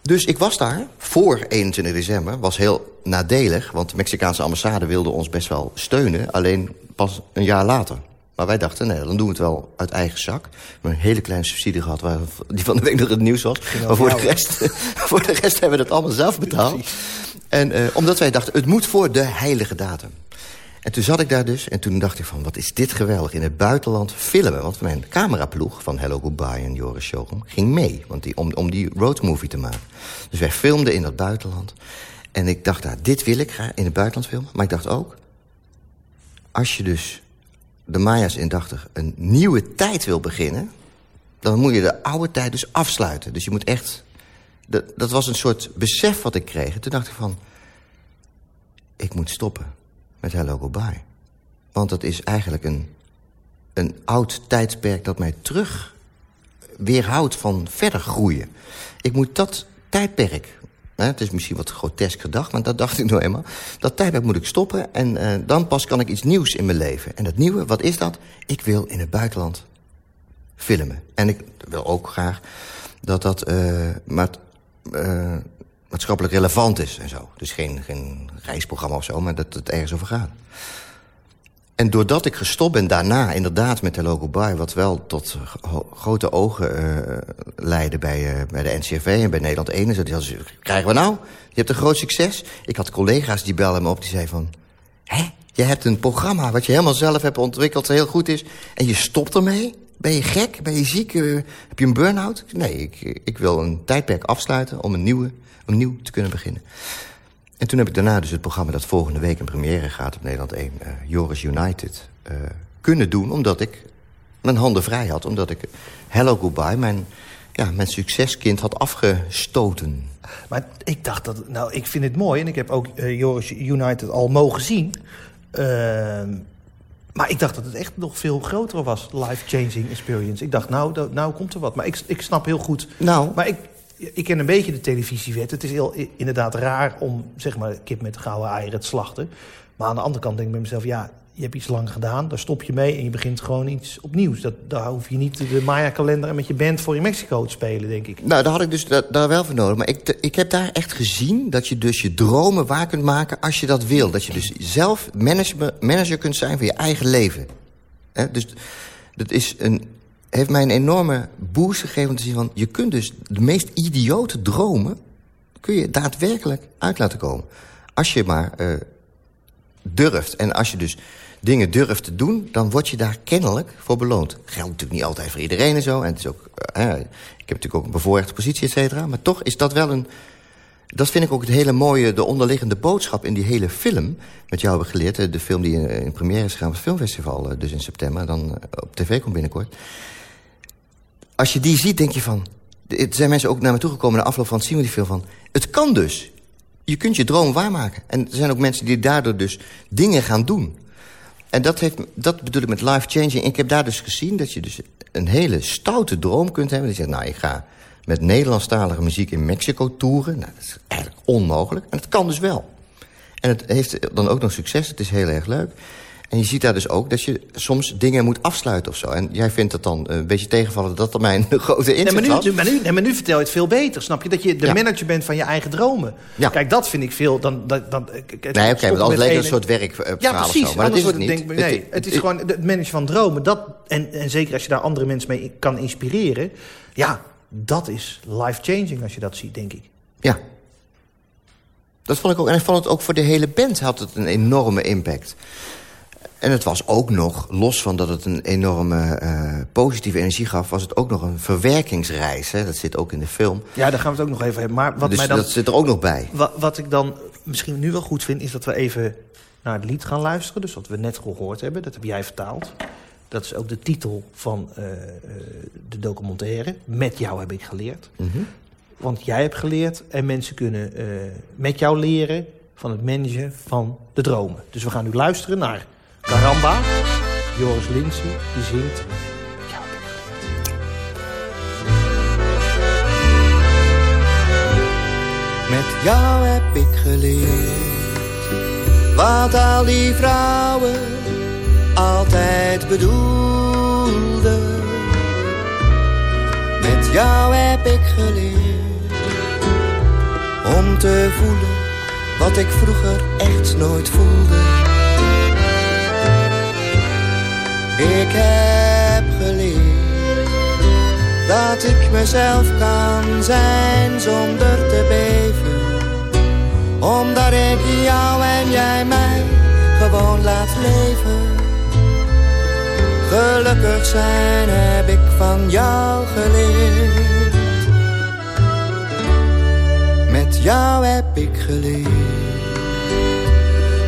S4: Dus ik was daar voor 21 december. Was heel nadelig, want de Mexicaanse ambassade wilde ons best wel steunen. Alleen pas een jaar later. Maar wij dachten, nee, dan doen we het wel uit eigen zak. We hebben een hele kleine subsidie gehad, waar, [LAUGHS] die van de week nog het nieuws was. Maar voor de, rest, [LAUGHS] voor de rest hebben we het allemaal zelf betaald. En eh, omdat wij dachten, het moet voor de heilige datum. En toen zat ik daar dus en toen dacht ik van... wat is dit geweldig, in het buitenland filmen. Want mijn cameraploeg van Hello Goodbye en Joris Sjogum ging mee. Want die, om, om die roadmovie te maken. Dus wij filmden in het buitenland. En ik dacht, nou, dit wil ik graag in het buitenland filmen. Maar ik dacht ook... als je dus de Maya's indachtig een nieuwe tijd wil beginnen... dan moet je de oude tijd dus afsluiten. Dus je moet echt... Dat, dat was een soort besef wat ik kreeg. En toen dacht ik van... ik moet stoppen met Hello Goodbye. Want dat is eigenlijk een, een oud tijdperk dat mij terug weerhoudt van verder groeien. Ik moet dat tijdperk, hè, het is misschien wat grotesk gedacht... maar dat dacht ik nou eenmaal, dat tijdperk moet ik stoppen... en eh, dan pas kan ik iets nieuws in mijn leven. En dat nieuwe, wat is dat? Ik wil in het buitenland filmen. En ik wil ook graag dat dat eh, maar, eh, maatschappelijk relevant is en zo. Dus geen, geen reisprogramma of zo, maar dat het ergens over gaat. En doordat ik gestopt ben daarna inderdaad met Hello Goodbye... wat wel tot grote ogen eh, leidde bij, eh, bij de NCRV en bij Nederland 1... en krijgen we nou? Je hebt een groot succes. Ik had collega's die belden me op, die zeiden van... hè, je hebt een programma wat je helemaal zelf hebt ontwikkeld... heel goed is, en je stopt ermee? Ben je gek? Ben je ziek? Eh, heb je een burn-out? Nee, ik, ik wil een tijdperk afsluiten om een nieuwe, om nieuw te kunnen beginnen. En toen heb ik daarna dus het programma dat volgende week in première gaat op Nederland 1, eh, Joris United, eh, kunnen doen. Omdat ik mijn handen vrij had. Omdat ik Hello Goodbye, mijn ja, mijn succeskind had afgestoten.
S3: Maar ik dacht dat... Nou, ik vind het mooi. En ik heb ook uh, Joris United al mogen zien. Uh, maar ik dacht dat het echt nog veel groter was. Life-changing experience. Ik dacht, nou, dat, nou komt er wat. Maar ik, ik snap heel goed...
S4: Nou...
S3: Maar ik, ik ken een beetje de televisiewet. Het is inderdaad raar om, zeg maar, kip met gouden eieren te slachten. Maar aan de andere kant denk ik bij mezelf... ja, je hebt iets lang gedaan, daar stop je mee en je begint gewoon iets opnieuws. Dat, daar hoef je niet de Maya-kalender en met je band voor in Mexico te spelen, denk ik.
S4: Nou, daar had ik dus daar wel voor nodig. Maar ik, ik heb daar echt gezien dat je dus je dromen waar kunt maken als je dat wil. Dat je dus zelf manager, manager kunt zijn van je eigen leven. dus dat is een, heeft mij een enorme boost gegeven om te zien van... je kunt dus de meest idiote dromen... kun je daadwerkelijk uit laten komen. Als je maar uh, durft. En als je dus dingen durft te doen, dan word je daar kennelijk voor beloond. Geldt natuurlijk niet altijd voor iedereen en zo. En het is ook, uh, ik heb natuurlijk ook een bevoorrechte positie, et cetera. Maar toch is dat wel een... Dat vind ik ook het hele mooie, de onderliggende boodschap in die hele film. Met jou hebben geleerd, de film die in, in première is gegaan op het filmfestival... dus in september, dan op tv komt binnenkort. Als je die ziet, denk je van... Er zijn mensen ook naar me toegekomen na afloop van het zien van die film van... Het kan dus. Je kunt je droom waarmaken. En er zijn ook mensen die daardoor dus dingen gaan doen. En dat, heeft, dat bedoel ik met life-changing. Ik heb daar dus gezien dat je dus een hele stoute droom kunt hebben. Die zegt, nou, ik ga met Nederlandstalige muziek in Mexico toeren. Nou, dat is eigenlijk onmogelijk. En het kan dus wel. En het heeft dan ook nog succes. Het is heel erg leuk. En je ziet daar dus ook dat je soms dingen moet afsluiten of zo. En jij vindt het dan een beetje tegenvallen dat dat mijn [LAUGHS] grote inzicht
S3: nee, maar
S4: nu,
S3: Maar nu, nee, maar nu vertel je het veel beter, snap je? Dat je de manager bent van je eigen dromen.
S4: Ja.
S3: Kijk, dat vind ik veel... Dan, dan, dan,
S4: nee, oké, okay, want anders lijkt een soort werk uh,
S3: Ja, precies.
S4: Zo, maar dat is het niet.
S3: Denk, nee, het, het, is gewoon het managen van dromen. Dat, en, en zeker als je daar andere mensen mee kan inspireren... ja, dat is life-changing als je dat ziet, denk ik.
S4: Ja. Dat vond ik ook. En ik vond het ook voor de hele band had het een enorme impact. En het was ook nog, los van dat het een enorme uh, positieve energie gaf... was het ook nog een verwerkingsreis. Hè? Dat zit ook in de film.
S3: Ja, daar gaan we het ook nog even hebben. Maar wat
S4: dus
S3: mij dan,
S4: dat zit er ook nog bij.
S3: Wat, wat ik dan misschien nu wel goed vind... is dat we even naar het lied gaan luisteren. Dus wat we net gehoord hebben, dat heb jij vertaald. Dat is ook de titel van uh, uh, de documentaire. Met jou heb ik geleerd.
S4: Mm -hmm.
S3: Want jij hebt geleerd en mensen kunnen met jou leren... van het managen van de dromen. Dus we gaan nu luisteren naar... Caramba, Joris Linsen, die zingt...
S6: Met jou heb ik geleerd wat al die vrouwen altijd bedoelden. Met jou heb ik geleerd om te voelen wat ik vroeger echt nooit voelde. Ik heb geleerd dat ik mezelf kan zijn zonder te beven. Omdat ik jou en jij mij gewoon laat leven. Gelukkig zijn heb ik van jou geleerd. Met jou heb ik geleerd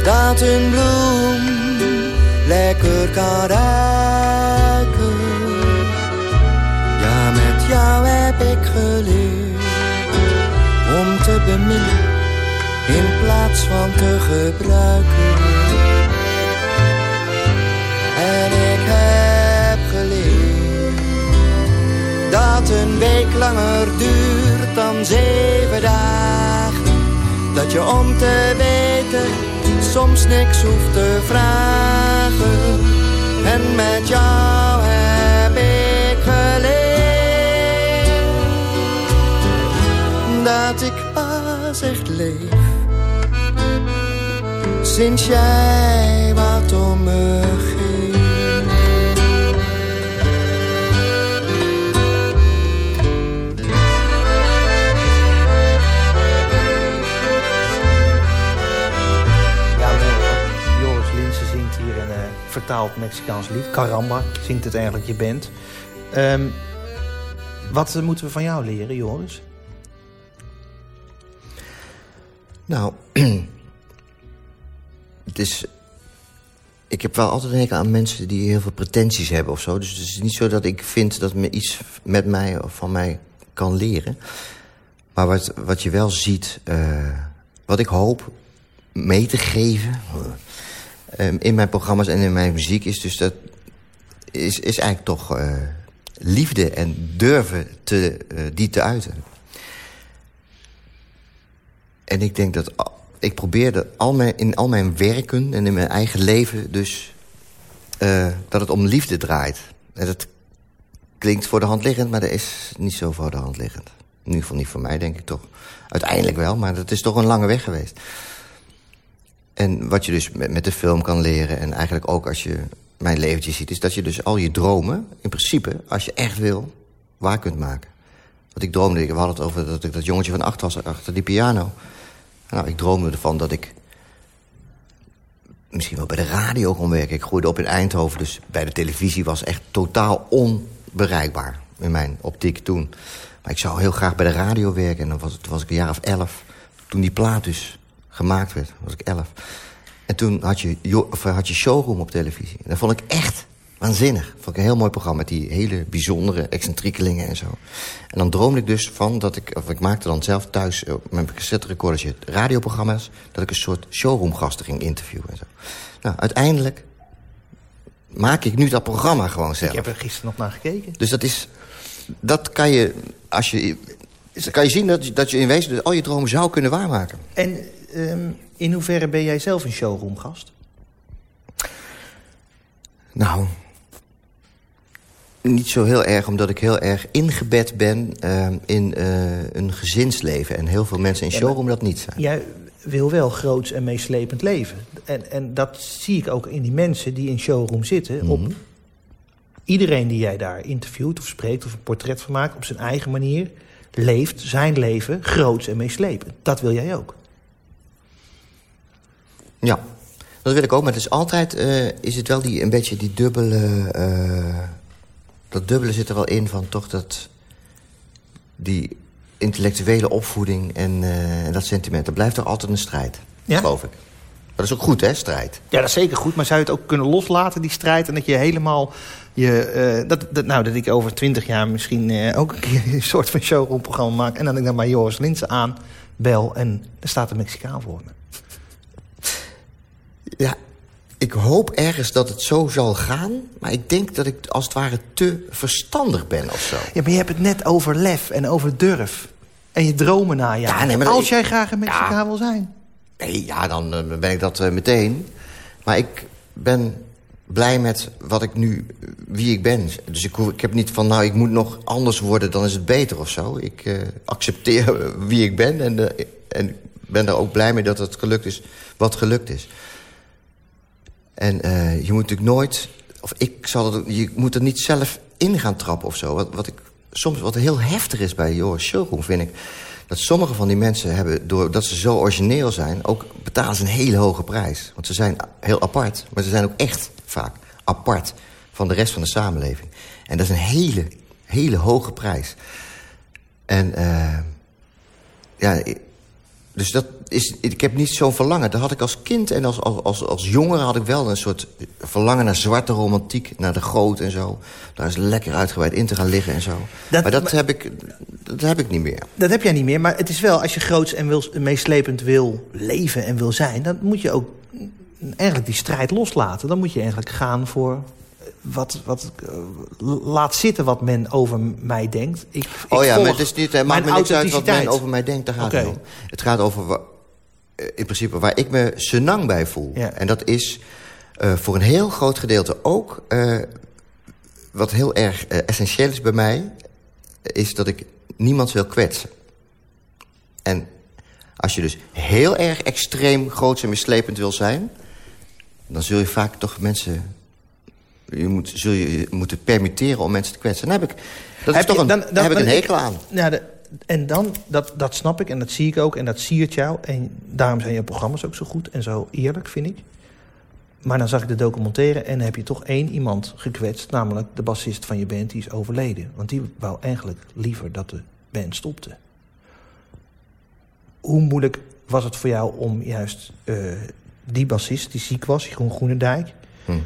S6: dat een bloem lekker kan ruiken. Ja, met jou heb ik geleerd om te beminnen in plaats van te gebruiken. En ik heb geleerd dat een week langer duurt dan zeven dagen. Dat je om te weten soms niks hoeft te vragen. En met jou heb ik geleerd dat ik pas echt leef. Sinds jij wat om me geeft.
S3: Vertaald Mexicaans lied. Caramba zingt het eigenlijk je band. Um, wat uh, moeten we van jou leren, Joris?
S4: Nou, [CLEARS THROAT] het is... Ik heb wel altijd een aan mensen die heel veel pretenties hebben of zo. Dus het is niet zo dat ik vind dat me iets met mij of van mij kan leren. Maar wat, wat je wel ziet, uh, wat ik hoop mee te geven... Uh, in mijn programma's en in mijn muziek is dus dat... is, is eigenlijk toch uh, liefde en durven te, die te uiten. En ik denk dat... Ik probeerde al mijn, in al mijn werken en in mijn eigen leven dus... dat het om liefde draait. En dat klinkt voor de hand liggend, maar dat is niet zo voor de hand liggend. In ieder geval niet voor mij, denk ik toch. Uiteindelijk wel, maar dat is toch een lange weg geweest. En wat je dus met, met de film kan leren... en eigenlijk ook als je mijn leventje ziet... is dat je dus al je dromen, in principe, als je echt wil... waar kunt maken. Want ik droomde, we hadden het over dat ik dat jongetje van acht was... achter die piano. Nou, ik droomde ervan dat ik... misschien wel bij de radio kon werken. Ik groeide op in Eindhoven, dus bij de televisie was echt totaal onbereikbaar... in mijn optiek toen. Maar ik zou heel graag bij de radio werken. En dan was, toen was ik een jaar of elf. Toen die plaat dus gemaakt werd, was ik elf. En toen had je, of had je showroom op televisie. En dat vond ik echt waanzinnig. Vond ik een heel mooi programma met die hele bijzondere excentriekelingen en zo. En dan droomde ik dus van dat ik, of ik maakte dan zelf thuis eh, met mijn cassette recordertje radioprogramma's, dat ik een soort showroomgasten ging interviewen en zo. Nou, uiteindelijk maak ik nu dat programma gewoon zelf. Ik
S3: heb er gisteren nog naar gekeken.
S4: Dus dat is dat kan je, als je, kan je zien dat, dat je in wezen dus al je dromen zou kunnen waarmaken.
S3: En um, in hoeverre ben jij zelf een showroomgast?
S4: Nou, niet zo heel erg, omdat ik heel erg ingebed ben uh, in uh, een gezinsleven. En heel veel mensen in showroom dat niet zijn.
S3: Jij wil wel groots en meeslepend leven. En, en dat zie ik ook in die mensen die in showroom zitten... Mm -hmm. op iedereen die jij daar interviewt of spreekt of een portret van maakt... op zijn eigen manier leeft zijn leven groots en meeslepend. Dat wil jij ook.
S4: Ja, dat wil ik ook. Maar het is altijd uh, is het wel die, een beetje die dubbele... Uh, dat dubbele zit er wel in van toch dat... die intellectuele opvoeding en, uh, en dat sentiment. Dat blijft er altijd een strijd, ja? geloof ik. Dat is ook goed, hè, strijd?
S3: Ja, dat is zeker goed. Maar zou je het ook kunnen loslaten, die strijd? En dat je helemaal... Je, dat, dat, nou, dat ik over twintig jaar misschien ook een keer een soort van showroomprogramma maak... en dan ik dan maar Joris Linsen aan, bel en er staat een Mexicaan voor me.
S4: Ja, ik hoop ergens dat het zo zal gaan... maar ik denk dat ik als het ware te verstandig ben of zo.
S3: Ja, maar je hebt het net over lef en over durf. En je dromen na Ja, nee, maar als ik, jij graag een Mexicaan ja. wil zijn...
S4: Nee, ja, dan uh, ben ik dat uh, meteen. Maar ik ben blij met wat ik nu, wie ik ben. Dus ik, ik heb niet van, nou, ik moet nog anders worden, dan is het beter of zo. Ik uh, accepteer [LAUGHS] wie ik ben en, en ben er ook blij mee dat het gelukt is wat gelukt is. En je moet natuurlijk nooit, of ik zal het, je moet er niet zelf in gaan trappen of zo. Wat, wat ik soms, wat heel heftig is bij Joris Showroom, vind ik dat sommige van die mensen hebben, doordat ze zo origineel zijn... ook betalen ze een hele hoge prijs. Want ze zijn heel apart, maar ze zijn ook echt vaak apart... van de rest van de samenleving. En dat is een hele, hele hoge prijs. En uh, ja, dus dat is, ik heb niet zo'n verlangen. Dat had ik als kind en als, als, als jongere had ik wel een soort verlangen naar zwarte romantiek. Naar de goot en zo. Daar is lekker uitgebreid in te gaan liggen en zo. Dat, maar dat, maar, heb ik, dat heb ik niet meer.
S3: Dat heb jij niet meer. Maar het is wel, als je groots en wil, meeslepend wil leven en wil zijn... dan moet je ook eigenlijk die strijd loslaten. Dan moet je eigenlijk gaan voor wat, wat uh, laat zitten wat men over mij denkt. Ik,
S4: oh ja, maar het is niet, maakt me niks uit wat men over mij denkt. Daar gaat okay. het om. Het gaat over in principe waar ik me senang bij voel.
S3: Ja.
S4: En dat is uh, voor een heel groot gedeelte ook... Uh, wat heel erg essentieel is bij mij... is dat ik niemand wil kwetsen. En als je dus heel erg extreem groot en mislepend wil zijn... dan zul je vaak toch mensen je moet, zul je moeten permitteren om mensen te kwetsen. Dan heb ik, dat heb is toch een, dan, dan, heb ik een hekel aan.
S3: Ja, de, en dan, dat, dat snap ik en dat zie ik ook en dat siert jou. En daarom zijn je programma's ook zo goed en zo eerlijk, vind ik. Maar dan zag ik de documentaire en heb je toch één iemand gekwetst... namelijk de bassist van je band, die is overleden. Want die wou eigenlijk liever dat de band stopte. Hoe moeilijk was het voor jou om juist uh, die bassist, die ziek was, Jeroen Groenendijk... Hm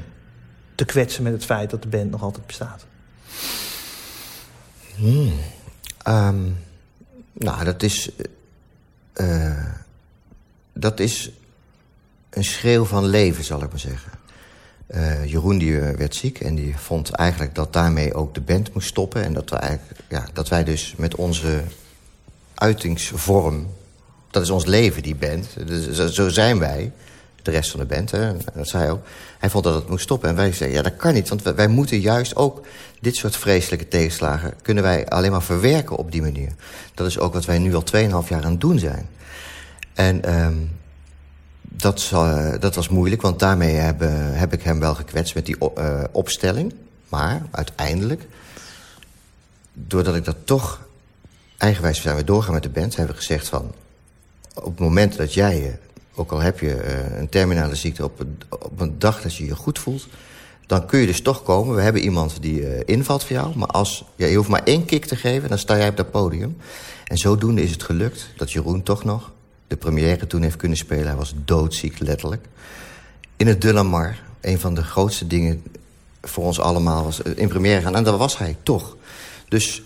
S3: te kwetsen met het feit dat de band nog altijd bestaat?
S4: Hmm. Ehm, nou, dat is... eh, dat is een schreeuw van leven, zal ik maar zeggen. Eh, Jeroen die eh, werd ziek en die vond eigenlijk dat daarmee ook de band moest stoppen. En dat, we eigenlijk, ja, dat wij dus met onze uitingsvorm... dat is ons leven, die band. Dus zo- zo zijn wij, de rest van de band. Hè, dat zei hij ook. Hij vond dat het moest stoppen. En wij zeiden, ja, dat kan niet. Want wij, moeten juist ook dit soort vreselijke tegenslagen... kunnen wij alleen maar verwerken op die manier. Dat is ook wat wij nu al 2,5 jaar aan het doen zijn. En ehm, dat, eh, dat was moeilijk, want daarmee heb, heb ik hem wel gekwetst met die eh, opstelling. Maar uiteindelijk, doordat ik dat toch... Eigenwijs zijn we doorgaan met de band, hebben we gezegd van... op het moment dat jij, ook al heb je eh, een terminale ziekte... Op een, op een dag dat je je goed voelt... dan kun je dus toch komen. We hebben iemand die eh, invalt voor jou. Maar als, ja, je hoeft maar één kick te geven, dan sta jij op dat podium. En zodoende is het gelukt dat Jeroen toch nog de première toen heeft kunnen spelen. Hij was doodziek, letterlijk. In het De La Mar, een van de grootste dingen voor ons allemaal was eh, in première gaan. En dat was hij, toch. Dus,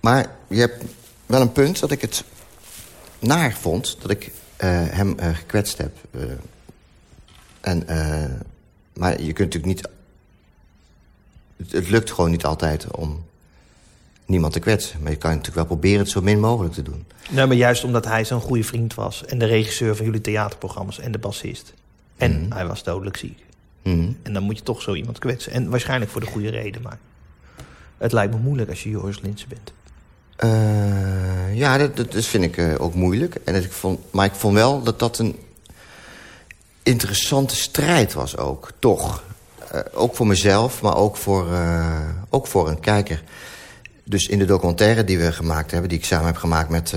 S4: maar je hebt wel een punt dat ik het naar vond... dat ik hem eh, gekwetst heb. Eh, en, eh, maar je kunt natuurlijk niet... Het, het lukt gewoon niet altijd om niemand te kwetsen. Maar je kan natuurlijk wel proberen het zo min mogelijk te doen.
S3: Nee, maar juist omdat hij zo'n goede vriend was... en de regisseur van jullie theaterprogramma's en de bassist. En hij was dodelijk ziek.
S4: Mhm.
S3: En dan moet je toch zo iemand kwetsen. En waarschijnlijk voor de goede reden, maar... Het lijkt me moeilijk als je Joris Linsen bent.
S4: Eh, ja, dat, dat, vind ik eh, ook moeilijk. En dat ik vond, maar ik vond wel dat dat een interessante strijd was ook, toch. Eh, ook voor mezelf, maar ook voor, ook voor een kijker. Dus in de documentaire die we gemaakt hebben... die ik samen heb gemaakt met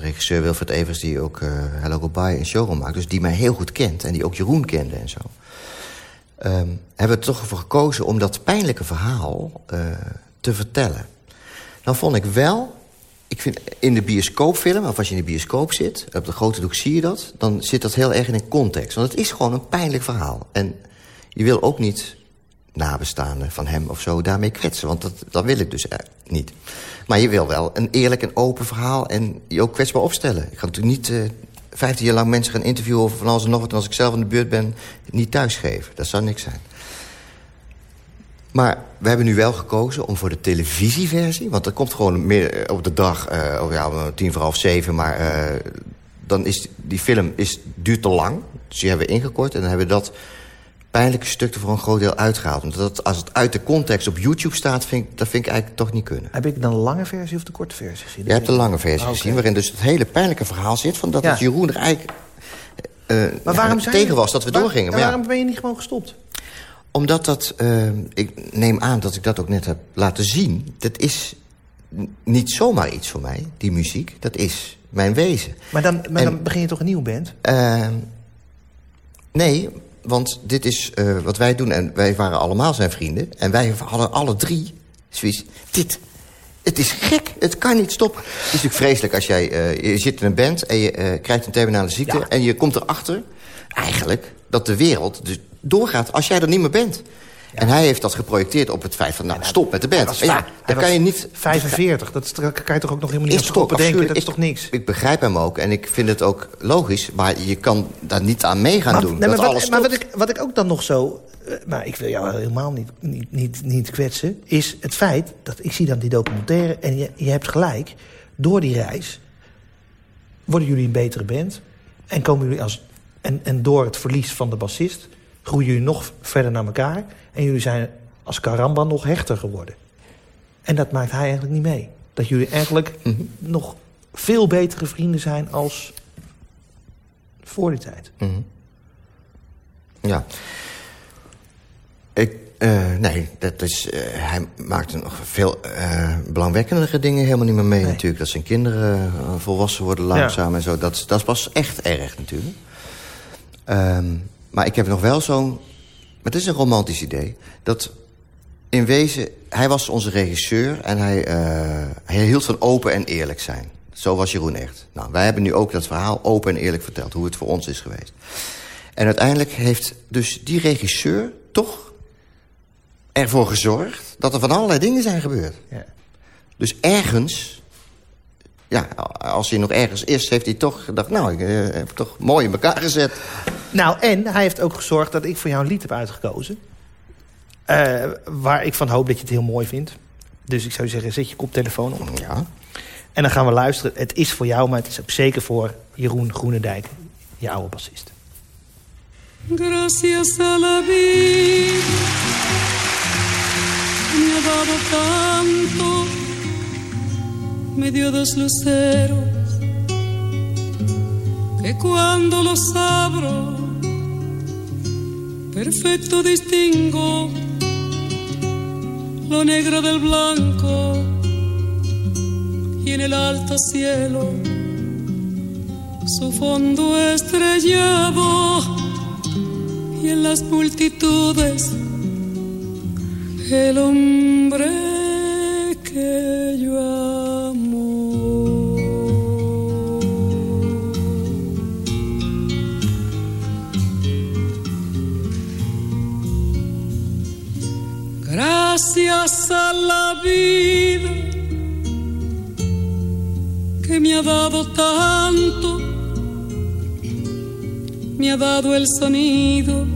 S4: regisseur Wilfred Evers... die ook Hello Goodbye en Showroom maakt. Dus die mij heel goed kent en die ook Jeroen kende en zo. Ehm, hebben we er toch voor gekozen om dat pijnlijke verhaal te vertellen. Dan vond ik wel... Ik vind in de bioscoopfilm, of als je in de bioscoop zit... op de grote doek zie je dat... dan zit dat heel erg in een context. Want het is gewoon een pijnlijk verhaal. En je wil ook niet nabestaanden van hem of zo daarmee kwetsen. Want dat, dat wil ik dus eh, niet. Maar je wil wel een eerlijk en open verhaal... en je ook kwetsbaar opstellen. Ik ga natuurlijk niet eh 15 jaar lang mensen gaan interviewen... over van alles en nog wat... en als ik zelf in de buurt ben, niet thuisgeven. Dat zou niks zijn. Maar we hebben nu wel gekozen om voor de televisieversie... want er komt gewoon meer op de dag, eh oh ja, om tien voor half zeven... maar eh, dan is die film is, duurt te lang. Dus die hebben we ingekort en dan hebben we dat pijnlijke stuk er voor een groot deel uitgehaald. Want dat, als het uit de context op YouTube staat, vind ik, dat vind ik eigenlijk toch niet kunnen.
S3: Heb ik dan de lange versie of de korte versie gezien?
S4: Je hebt de lange versie
S3: Ah,
S4: gezien, waarin dus het hele pijnlijke verhaal zit... van dat
S3: Ja.
S4: het Jeroen er eigenlijk eh,
S3: Maar
S4: ja,
S3: waarom zijn
S4: tegen
S3: je-
S4: was dat we
S3: waar-
S4: doorgingen. Maar
S3: waarom ben je niet gewoon gestopt?
S4: Omdat dat, eh, ik neem aan dat ik dat ook net heb laten zien... dat is niet zomaar iets voor mij, die muziek. Dat is mijn wezen.
S3: Maar dan, maar
S4: En-
S3: dan begin je toch een nieuwe band?
S4: Eh, nee, want dit is eh, wat wij doen. En wij waren allemaal zijn vrienden. En wij hadden alle drie zoiets... Dit, het is gek, het kan niet stoppen. Het is natuurlijk vreselijk als jij... je zit in een band en je krijgt een terminale ziekte...
S3: Ja.
S4: en je komt erachter, eigenlijk, dat de wereld dus doorgaat als jij er niet meer bent. En hij heeft dat geprojecteerd op het feit van... nou, stop met de band. ja, kan je niet...
S3: 45, dat kan je toch ook nog helemaal niet aan stoppen denken?
S4: absurd.
S3: Dat is toch niks?
S4: Ik begrijp hem ook en ik vind het ook logisch. Maar je kan daar niet aan mee gaan doen.
S3: nee,
S4: dat
S3: maar
S4: alles
S3: wat, maar wat ik, wat ik ook dan nog zo... eh, maar ik wil jou helemaal niet, niet, niet, niet kwetsen... is het feit dat ik zie dan die documentaire... en je, je hebt gelijk, door die reis... worden jullie een betere band... en, komen jullie als, en, en door het verlies van de bassist... groeien jullie nog verder naar elkaar... en jullie zijn als Karamba nog hechter geworden. En dat maakt hij eigenlijk niet mee. Dat jullie eigenlijk [LAUGHS]
S4: Mhm.
S3: nog veel betere vrienden zijn als voor die tijd.
S4: Mhm. Ja. Ik, eh, nee, dat is, eh, hij maakt er nog veel eh belangwekkendere dingen helemaal niet meer mee
S3: Nee.
S4: natuurlijk. Dat zijn kinderen volwassen worden langzaam en zo. Dat, dat pas echt erg natuurlijk. Ehm, maar ik heb nog wel zo'n... Het is een romantisch idee. Dat in wezen... Hij was onze regisseur en hij, eh, hij hield van open en eerlijk zijn. Zo was Jeroen echt. Nou, wij hebben nu ook dat verhaal open en eerlijk verteld. Hoe het voor ons is geweest. En uiteindelijk heeft dus die regisseur toch ervoor gezorgd... dat er van allerlei dingen zijn gebeurd.
S3: Ja.
S4: Dus ergens, ja, als hij nog ergens is... heeft hij toch gedacht, nou, ik eh, heb toch mooi in elkaar gezet.
S3: Nou, en hij heeft ook gezorgd dat ik voor jou een lied heb uitgekozen. Eh, waar ik van hoop dat je het heel mooi vindt. Dus ik zou zeggen, zet je koptelefoon op.
S4: Ja.
S3: En dan gaan we luisteren. Het is voor jou, maar het is ook zeker voor Jeroen Groenendijk, je oude bassist.
S7: Gracias a la vida me ha dado tanto, me dio dos luceros que cuando los abro perfecto distingo lo negro del blanco y en el alto cielo su fondo estrellado y en las multitudes el hombre que yo amo. Gracias a la vida que me ha dado tanto, me ha dado el sonido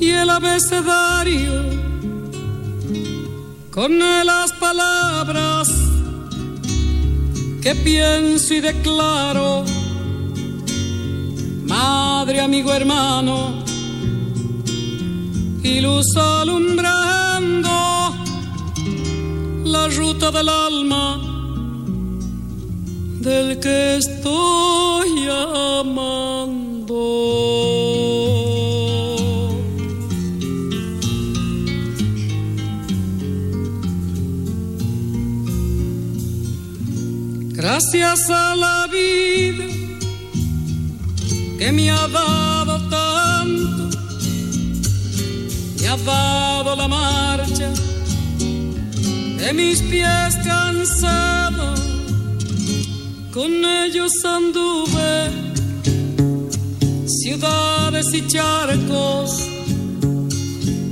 S7: y el abecedario con las palabras que pienso y declaro. Madre, amigo, hermano, y luz alumbrando la ruta del alma del que estoy amando. Gracias a la vida que me ha dado tanto, dado la marcha de mis pies cansados, con ellos anduve ciudades y charcos,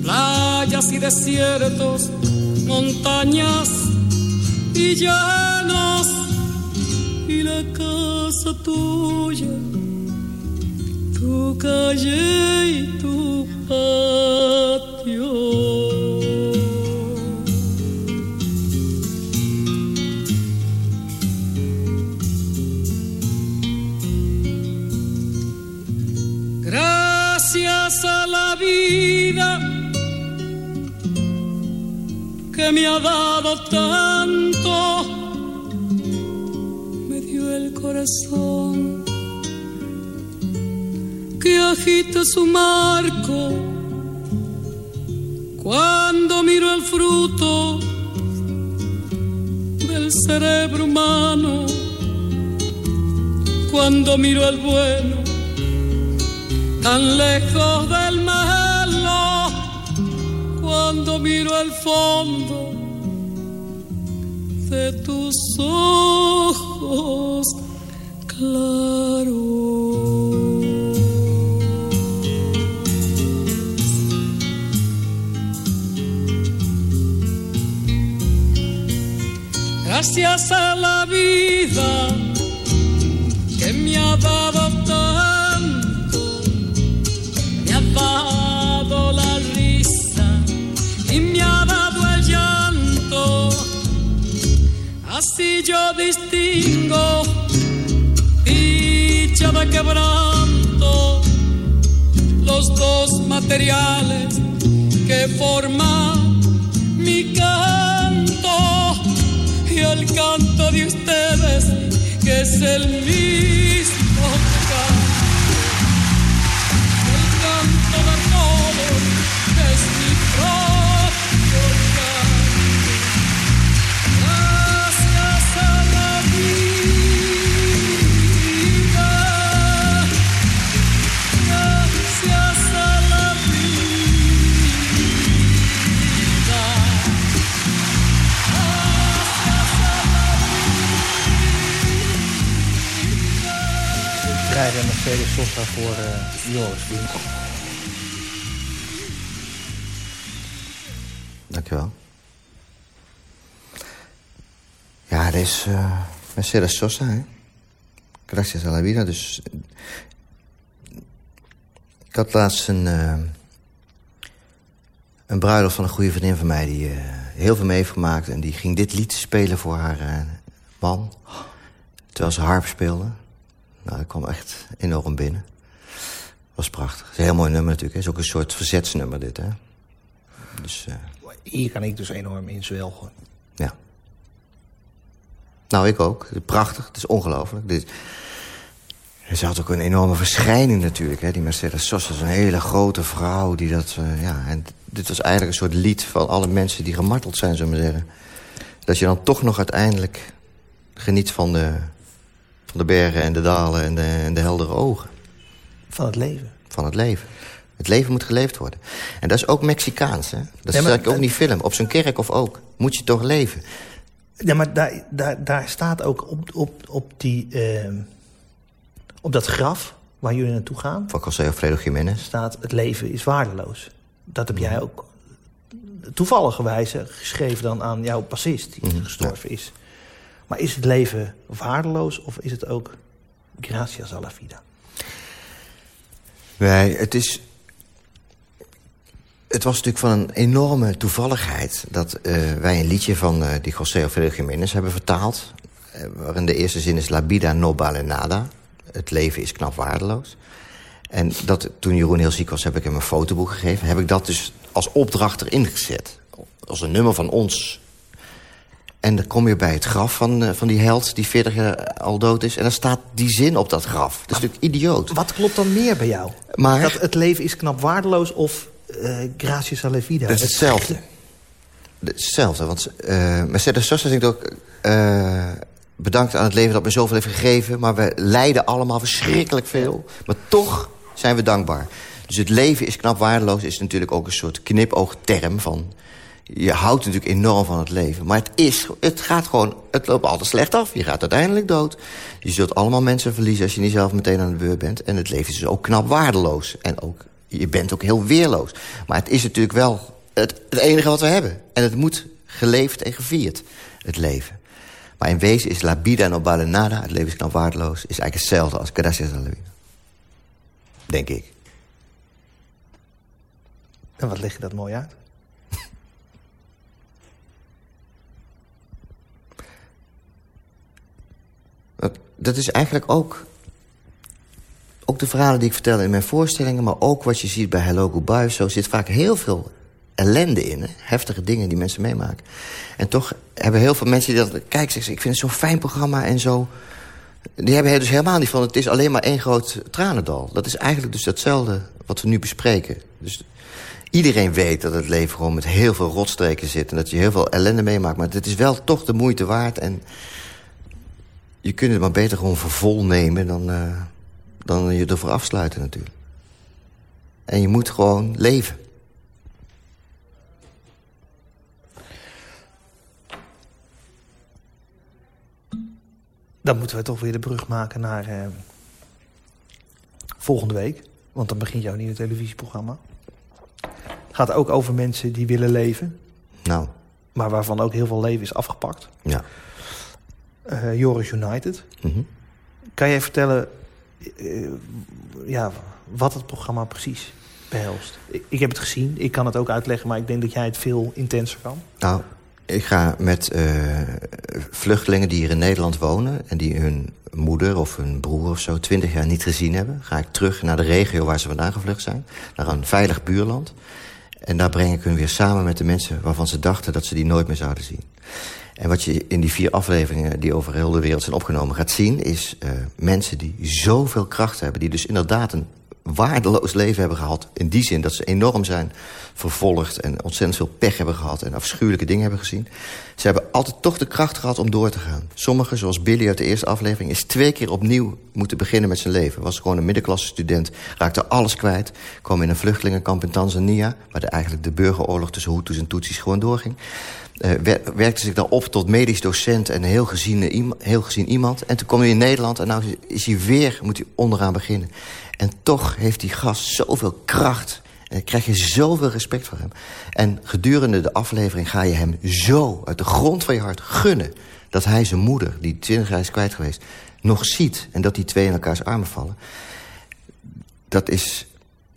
S7: playas y desiertos, montañas y llanos y la casa tuya, tu calle y tu patio. Gracias a la vida que me ha dado tanto el corazón que agita su marco cuando miro el fruto del cerebro humano, cuando miro el bueno tan lejos del malo, cuando miro el fondo de tus ojos Gracias a la vida que me ha dado tanto, me ha dado la risa y me ha dado el llanto. Así yo distingo dicha de quebranto los dos materiales que forman mi canto el canto de ustedes que es el mismo
S3: Een Mercedes Sosa voor eh, Joris Lins.
S4: Dankjewel. is uh, Mercedes Sosa, hè. Gracias a la vida, dus... Ik had laatst een... Uh, een bruiloft van een goede vriendin van mij... die heel veel mee heeft gemaakt. En die ging dit lied spelen voor haar man. Terwijl ze harp speelde. Nou, dat kwam echt enorm binnen. was prachtig. Het is een heel mooi nummer natuurlijk. Het is ook een soort verzetsnummer dit, hè. Dus, uh...
S3: Hier kan ik dus enorm in zwelgen.
S4: Ja. Nou, ik ook. Het is prachtig. Het is ongelooflijk. Dit... Ze had ook een enorme verschijning natuurlijk. Hè? Die Mercedes Sosa is een hele grote vrouw. Die dat, uh, ja, en dit was eigenlijk een soort lied van alle mensen die gemarteld zijn, zullen we maar zeggen. Dat je dan toch nog uiteindelijk geniet van de, van de bergen en de dalen en de, en de heldere ogen.
S3: Van het leven.
S4: Van het leven. Het leven moet geleefd worden. En dat is ook Mexicaans, hè? Dat ja, zeg ik ook niet film. Op zo'n kerk of ook. Moet je toch leven.
S3: Ja, maar daar, daar, daar staat ook op, op, op, die, uh, op dat graf waar jullie naartoe gaan...
S4: Van José Alfredo Jiménez.
S3: staat het leven is waardeloos. Dat heb jij ook toevallige wijze geschreven dan aan jouw bassist... die mm, gestorven ja. is. Maar is het leven waardeloos of is het ook gracias a la vida?
S4: Nee, het is het was natuurlijk van een enorme toevalligheid... dat uh, wij een liedje van uh, die José Alfredo Jiménez hebben vertaald... Uh, waarin de eerste zin is... La vida no vale nada. Het leven is knap waardeloos. En dat, toen Jeroen heel ziek was, heb ik hem een fotoboek gegeven. Heb ik dat dus als opdracht erin gezet. Als een nummer van ons. En dan kom je bij het graf van, van die held die 40 jaar al dood is. En dan staat die zin op dat graf. Dat is natuurlijk idioot.
S3: Wat klopt dan meer bij jou?
S4: Maar,
S3: dat het leven is knap waardeloos of uh, gracias a la vida.
S4: Dat is hetzelfde. Hetzelfde, want uh, Mercedes Sosa zingt ook... Uh, bedankt aan het leven dat me zoveel heeft gegeven... maar we lijden allemaal verschrikkelijk veel. Maar toch zijn we dankbaar. Dus het leven is knap waardeloos... is natuurlijk ook een soort knipoogterm van... je houdt natuurlijk enorm van het leven. Maar het, is, het gaat gewoon... het loopt altijd slecht af. Je gaat uiteindelijk dood. Je zult allemaal mensen verliezen... als je niet zelf meteen aan de beurt bent. En het leven is dus ook knap waardeloos. En ook je bent ook heel weerloos. Maar het is natuurlijk wel het, het, enige wat we hebben. En het moet geleefd en gevierd, het leven. Maar in wezen is la vida no vale nada, het leven is knap waardeloos... is eigenlijk hetzelfde als gracias a la vida. Denk ik.
S3: En wat leg je dat mooi uit?
S4: Dat, is eigenlijk ook ook de verhalen die ik vertel in mijn voorstellingen... maar ook wat je ziet bij Hello Goodbye... zo zit vaak heel veel ellende in. Heftige dingen die mensen meemaken. En toch hebben heel veel mensen die dat... Kijk, ik vind het zo'n fijn programma en zo... Die hebben dus helemaal niet van... het is alleen maar één groot tranendal. Dat is eigenlijk dus hetzelfde wat we nu bespreken. Dus iedereen weet dat het leven gewoon met heel veel rotstreken zit... en dat je heel veel ellende meemaakt. Maar het is wel toch de moeite waard. En je kunt het maar beter gewoon voor vol nemen dan... Uh, dan je ervoor afsluiten natuurlijk. En je moet gewoon leven.
S3: Dan moeten we toch weer de brug maken naar eh, volgende week. Want dan begint jouw nieuwe televisieprogramma. Het gaat ook over mensen die willen leven.
S4: Nou.
S3: Maar waarvan ook heel veel leven is afgepakt.
S4: Ja.
S3: Uh, Joris United.
S4: Mm -hmm.
S3: Kan jij vertellen uh, ja, wat het programma precies behelst. Ik, ik, heb het gezien, ik kan het ook uitleggen... maar ik denk dat jij het veel intenser kan.
S4: Nou, ik ga met uh, vluchtelingen die hier in Nederland wonen... en die hun moeder of hun broer of zo twintig jaar niet gezien hebben... ga ik terug naar de regio waar ze vandaan gevlucht zijn. Naar een veilig buurland. En daar breng ik hun weer samen met de mensen... waarvan ze dachten dat ze die nooit meer zouden zien. En wat je in die vier afleveringen die over heel de wereld zijn opgenomen gaat zien... is uh, mensen die zoveel kracht hebben. Die dus inderdaad een waardeloos leven hebben gehad. In die zin dat ze enorm zijn vervolgd... en ontzettend veel pech hebben gehad en afschuwelijke dingen hebben gezien. Ze hebben altijd toch de kracht gehad om door te gaan. Sommigen, zoals Billy uit de eerste aflevering... is twee keer opnieuw moeten beginnen met zijn leven. Was gewoon een middenklasse student, raakte alles kwijt... kwam in een vluchtelingenkamp in Tanzania... waar de, eigenlijk de burgeroorlog tussen Hutus en Tutsis gewoon doorging... Uh, werkte zich dan op tot medisch docent en heel gezien, heel gezien iemand. En toen kwam hij in Nederland en nu is hij weer, moet hij onderaan beginnen. En toch heeft die gast zoveel kracht. En krijg je zoveel respect voor hem. En gedurende de aflevering ga je hem zo uit de grond van je hart gunnen... Dat hij zijn moeder, die twintig jaar is kwijt geweest, nog ziet... en dat die twee in elkaars armen vallen... dat is,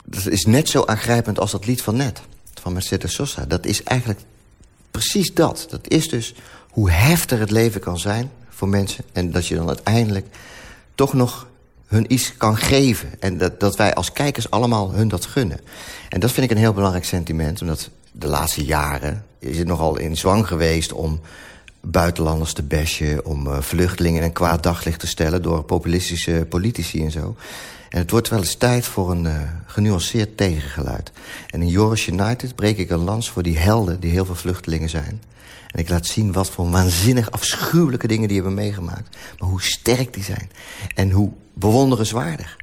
S4: dat is net zo aangrijpend als dat lied van net. Van Mercedes Sosa. Dat is eigenlijk precies dat. Dat is dus hoe heftig het leven kan zijn voor mensen... en dat je dan uiteindelijk toch nog hun iets kan geven. En dat, dat wij als kijkers allemaal hun dat gunnen. En dat vind ik een heel belangrijk sentiment. Omdat de laatste jaren is het nogal in zwang geweest... om buitenlanders te bashen... om uh, vluchtelingen in een kwaad daglicht te stellen... door populistische politici en zo. En het wordt wel eens tijd voor een uh, genuanceerd tegengeluid. En in Joris United breek ik een lans voor die helden... die heel veel vluchtelingen zijn. En ik laat zien wat voor waanzinnig afschuwelijke dingen die hebben meegemaakt. Maar hoe sterk die zijn. En hoe bewonderenswaardig.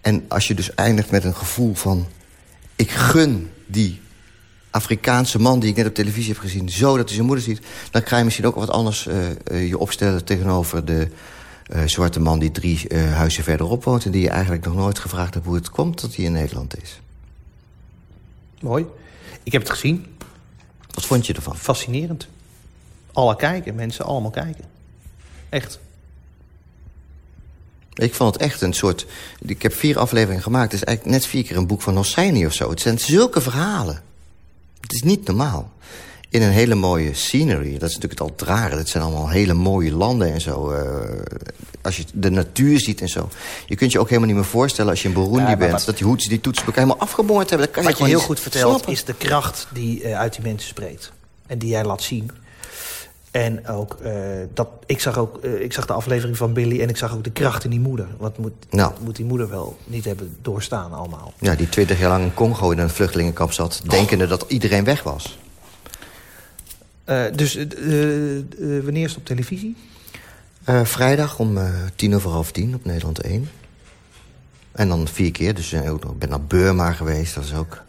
S4: En als je dus eindigt met een gevoel van... ik gun die Afrikaanse man die ik net op televisie heb gezien... zo dat hij zijn moeder ziet... dan ga je misschien ook wat anders uh, uh, je opstellen tegenover de uh, zwarte man... die drie huizen verderop woont... en die je eigenlijk nog nooit gevraagd hebt hoe het komt dat hij in Nederland is.
S3: Mooi. Ik heb het gezien.
S4: Wat vond je ervan?
S3: Fascinerend. Alle kijken, mensen allemaal kijken. Echt.
S4: Ik vond het echt een soort... Ik heb vier afleveringen gemaakt. Het is eigenlijk net vier keer een boek van Hosseini of zo. Het zijn zulke verhalen. Het is niet normaal. In een hele mooie scenery. Dat is natuurlijk het al rare. Dat zijn allemaal hele mooie landen en zo. Uh, als je de natuur ziet en zo. Je kunt je ook helemaal niet meer voorstellen als je in Burundi ja, bent... Wat, dat die hoeds die toetsen elkaar helemaal afgeboord hebben. Dat kan
S3: wat
S4: je,
S3: je heel goed vertelt
S4: snappen.
S3: is de kracht die uh, uit die mensen spreekt. En die jij laat zien. En ook, uh, dat, ik, zag ook uh, ik zag de aflevering van Billy en ik zag ook de kracht in die moeder. Wat moet,
S4: nou.
S3: moet die moeder wel niet hebben doorstaan allemaal.
S4: Ja, die twintig jaar lang in Congo in een vluchtelingenkamp zat... Oh. denkende dat iedereen weg was.
S3: Uh, dus wanneer is het op televisie?
S4: vrijdag om tien over half tien op Nederland 1. En dan vier keer, dus ik ben naar Burma geweest. Dat is ook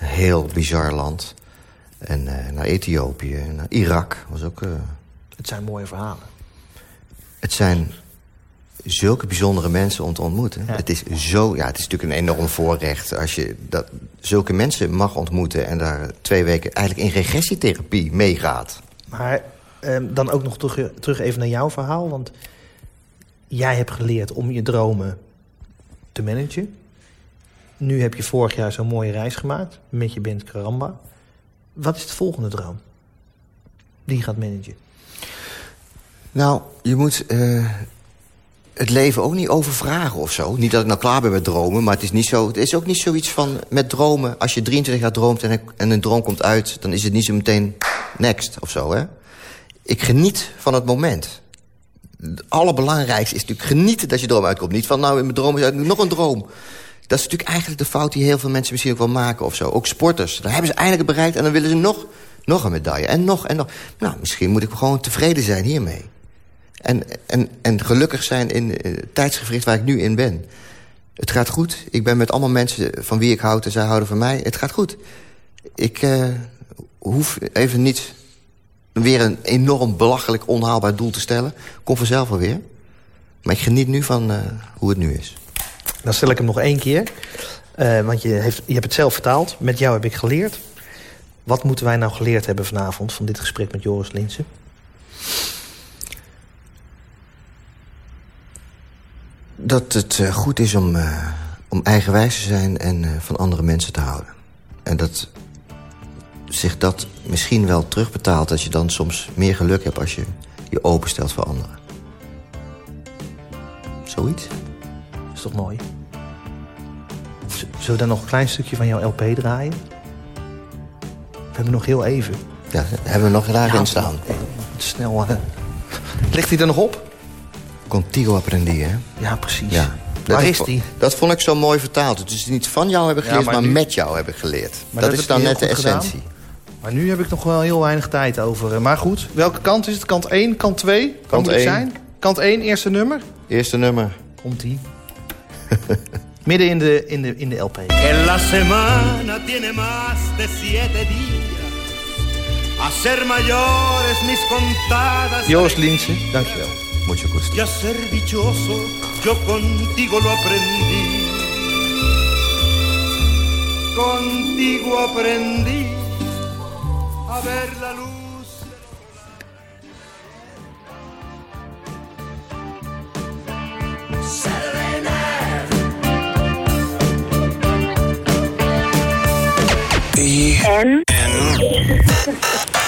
S4: een heel bizar land. En uh, naar Ethiopië, en naar Irak. Was ook, uh...
S3: Het zijn mooie verhalen.
S4: Het zijn zulke bijzondere mensen om te ontmoeten. Ja. Het is zo, ja, het is natuurlijk een enorm voorrecht... als je dat, zulke mensen mag ontmoeten... en daar twee weken eigenlijk in regressietherapie meegaat.
S3: Maar eh, dan ook nog terug, terug even naar jouw verhaal. Want jij hebt geleerd om je dromen te managen. Nu heb je vorig jaar zo'n mooie reis gemaakt met je band Karamba. Wat is de volgende droom? Die gaat managen.
S4: Nou, je moet uh, het leven ook niet overvragen of zo. Niet dat ik nou klaar ben met dromen, maar het is, niet zo, het is ook niet zoiets van... met dromen, als je 23 jaar droomt en, en een droom komt uit... dan is het niet zo meteen next of zo, hè? Ik geniet van het moment. Het allerbelangrijkste is natuurlijk genieten dat je droom uitkomt. Niet van, nou, in mijn droom is uit nog een droom. Dat is natuurlijk eigenlijk de fout die heel veel mensen misschien ook wel maken of zo. Ook sporters. Dan hebben ze eindelijk bereikt en dan willen ze nog, nog een medaille. En nog en nog. Nou, misschien moet ik gewoon tevreden zijn hiermee. En, en, en gelukkig zijn in het tijdsgevricht waar ik nu in ben. Het gaat goed. Ik ben met allemaal mensen van wie ik houd en zij houden van mij. Het gaat goed. Ik uh, hoef even niet weer een enorm belachelijk onhaalbaar doel te stellen. Kom vanzelf wel weer. Maar ik geniet nu van uh, hoe het nu is.
S3: Dan stel ik hem nog één keer. Uh, want je, heeft, je hebt het zelf vertaald. Met jou heb ik geleerd. Wat moeten wij nou geleerd hebben vanavond... van dit gesprek met Joris Linsen?
S4: Dat het uh, goed is om, uh, om eigenwijs te zijn en van andere mensen te houden. En dat zich dat misschien wel terugbetaalt... dat je dan soms meer geluk hebt als je je openstelt voor anderen. Zoiets
S3: is toch mooi? Zullen we dan nog een klein stukje van jouw LP draaien? We hebben nog heel even.
S4: Ja, hebben we nog daar in staan.
S3: Snel. Uh... Ligt hij er nog op?
S4: Contigo apprendi, hè?
S3: Ja, precies.
S4: Ja.
S3: Waar is die?
S4: Dat vond ik zo mooi vertaald. Het is niet van jou heb ik geleerd, ja, maar, maar nu... met jou heb ik geleerd.
S3: Maar
S4: dat,
S3: dat
S4: is dan net de essentie.
S3: Gedaan. Maar nu heb ik nog wel heel weinig tijd over. Maar goed, welke kant is het? Kant 1, kant 2?
S4: Kant
S3: 1. Zijn? Kant 1, eerste nummer?
S4: Eerste nummer.
S3: Komt-ie. [LAUGHS] Midden in de, in de, in de LP.
S5: En la semana tiene más de siete días. Hacer mayores mis contadas.
S3: Joost Linsen, dankjewel.
S4: Mucho gusto.
S5: Ya ser dichoso, yo contigo lo aprendí. Contigo aprendí a ver la luz. Saturday night. E N.
S8: N.